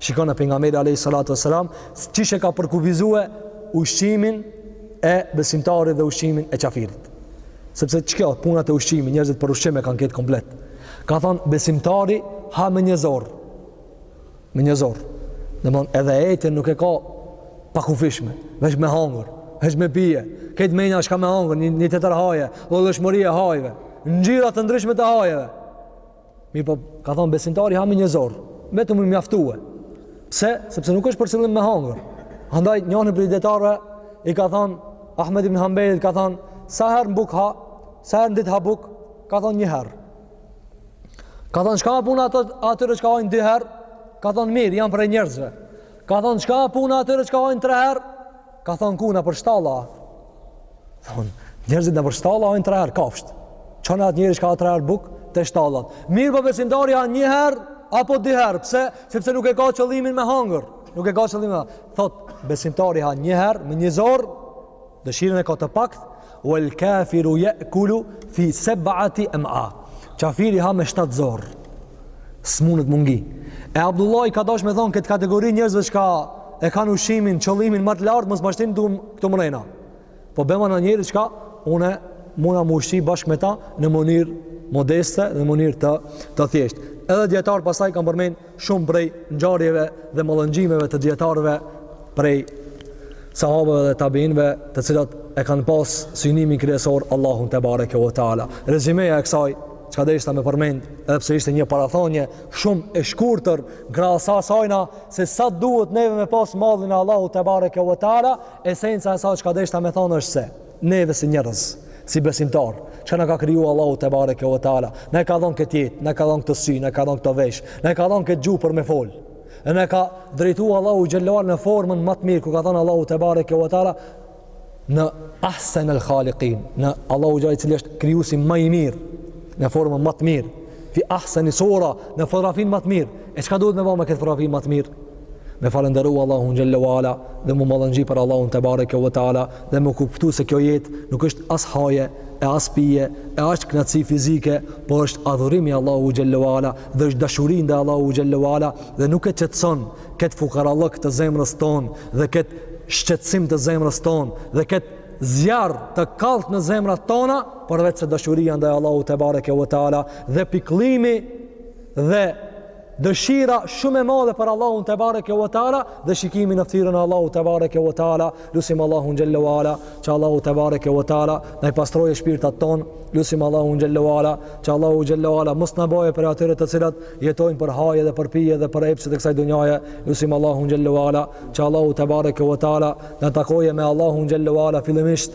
Shikone Pejgamberi alejhi salatu ve selam, qysh e ka përkufizue ushqimin e besimtarit dhe ushqimin e qafirit. Sepse qekjo puna te ushqimi, njerëzit për ushqim e kanë këtë komplet. Ka thonë, besimtari ha me një zorrë. Me një zorrë. Domethon, edhe etjen nuk e ka pakufishme, veç me hangër, veç me pije. Krejt menja çka me hangër, një, një tjetër haje, llojllojshmëri e hajve. Ngjyra të ndryshme të hajeve. Mirëpo, ka thonë besimtari ha me një zorrë, vetëm u mjaftue. Pse? Sepse nuk është për qëllim me hangër. Andaj, njoni prej dijetarëve, i ka thonë, Ahmed ibn Hanbelit ka thonë, sa herë në bukë ha, sa herë në ditë ha bukë, ka thonë një herë. Ka thonë, çka a puna ato, atyre çka hajnë dy herë, ka thonë mirë, janë prej njerëzve. Ka thonë, çka a puna atyre çka hajnë tre herë, Ka thonë ku, nëpër shtalla. Thonë, njerëzit nëpër shtalla hajnë tre herë kafshët. Çone atë njeri çka ha tre herë bukë te shtallat. Mirëpo besimtari han një herë apo dy herë. Pse? Sepse nuk e ka qëllimin me hangër. Nuk e ka qëllimin me hangër. Thotë, besimtari han një herë me një zorrë, dëshirën e ka të paktë, Wal kafiru ya'kulu fi sab'ati am'a. Qafiri ha me shtatë zorrë. S'munet m'u ngi. E Abdullahi ka dasht me thon këtë kategori njerëzve çka e kanë ushqimin, qëllimin ma të lartë, mos m'i shtin këtu mrena. Po bjema naj njeri çka unë muna m'u ushqy bashkë me ta në mënyrë modeste dhe në mënyrë të të thjeshtë. Edhe dijetarët pastaj kanë përmend Shumë prej ngjarjeve dhe mallëngjimeve të dijetarëve prej sahabëve dhe tabiinëve, të cilët e kanë pas synimin kryesor Allahun tebareke ve teala. Rezymeja e kësaj çka deshta me përmend, edhe pse ishte një parathonie shumë e shkurtër krahas asajna se sa duhet neve me pas mallin e Allahut tebareke ve teala, esenca e saj çka deshta me thonë është se Neve si njerëz, si besimtarë, çka na ka kriju Allahu tebareke ve teala, na e ka dhonë këtë jetë, na e ka dhonë këta sy, na e ka dhonë këta veshë, na e ka dhonë këtë gjuhë për me fol. E na e ka drejtu Allahu xhelalu në formën ma të mirë, ku ka thonë Allahu tebareke ve teala në ahsen el khaliqin, në Allahu xhelalu i cili është krijuesi ma i mirë, në formën ma të mirë, fi ahseni sura, në fotografinë ma të mirë. E çka duhet me bo me këtë fotografi ma të mirë? me falënderu Allahun xhelle wala dhe m'u mallëngjy për Allahun tebareke ve teala dhe me kuptu se kjo jetë nuk është as haje e as pije e as kënaqësi fizike por është adhurim i Allahu xhelle wala dhe është dashuri ndaj Allahu xhelle wala dhe nuk e qetëson këtë fukarallëk të zemrës tonë dhe këtë shqetësim të zemrës tonë dhe këtë zjarr të kallt në zemrat tona përveç se dashuria ndaj Allahut tebareke ve teala dhe pikëllimi dhe dëshira shumë e madhe për Allahun tebareke ve teala dhe shikimi në fytyrën e Allahut tebareke ve teala lusim Allahun xhelle ve ala që Allahu tebareke ve teala na i pastrojë shpirtat tonë lusim Allahun xhelle ve ala që Allahu xhelle ve ala mos na bëjë prej atyre të cilat jetojnë për haje dhe për pije dhe për epshet e kësaj dunjaje lusim Allahun xhelle ve ala që Allahu tebareke ve teala na takojë me Allahun xhelle ve ala fillimisht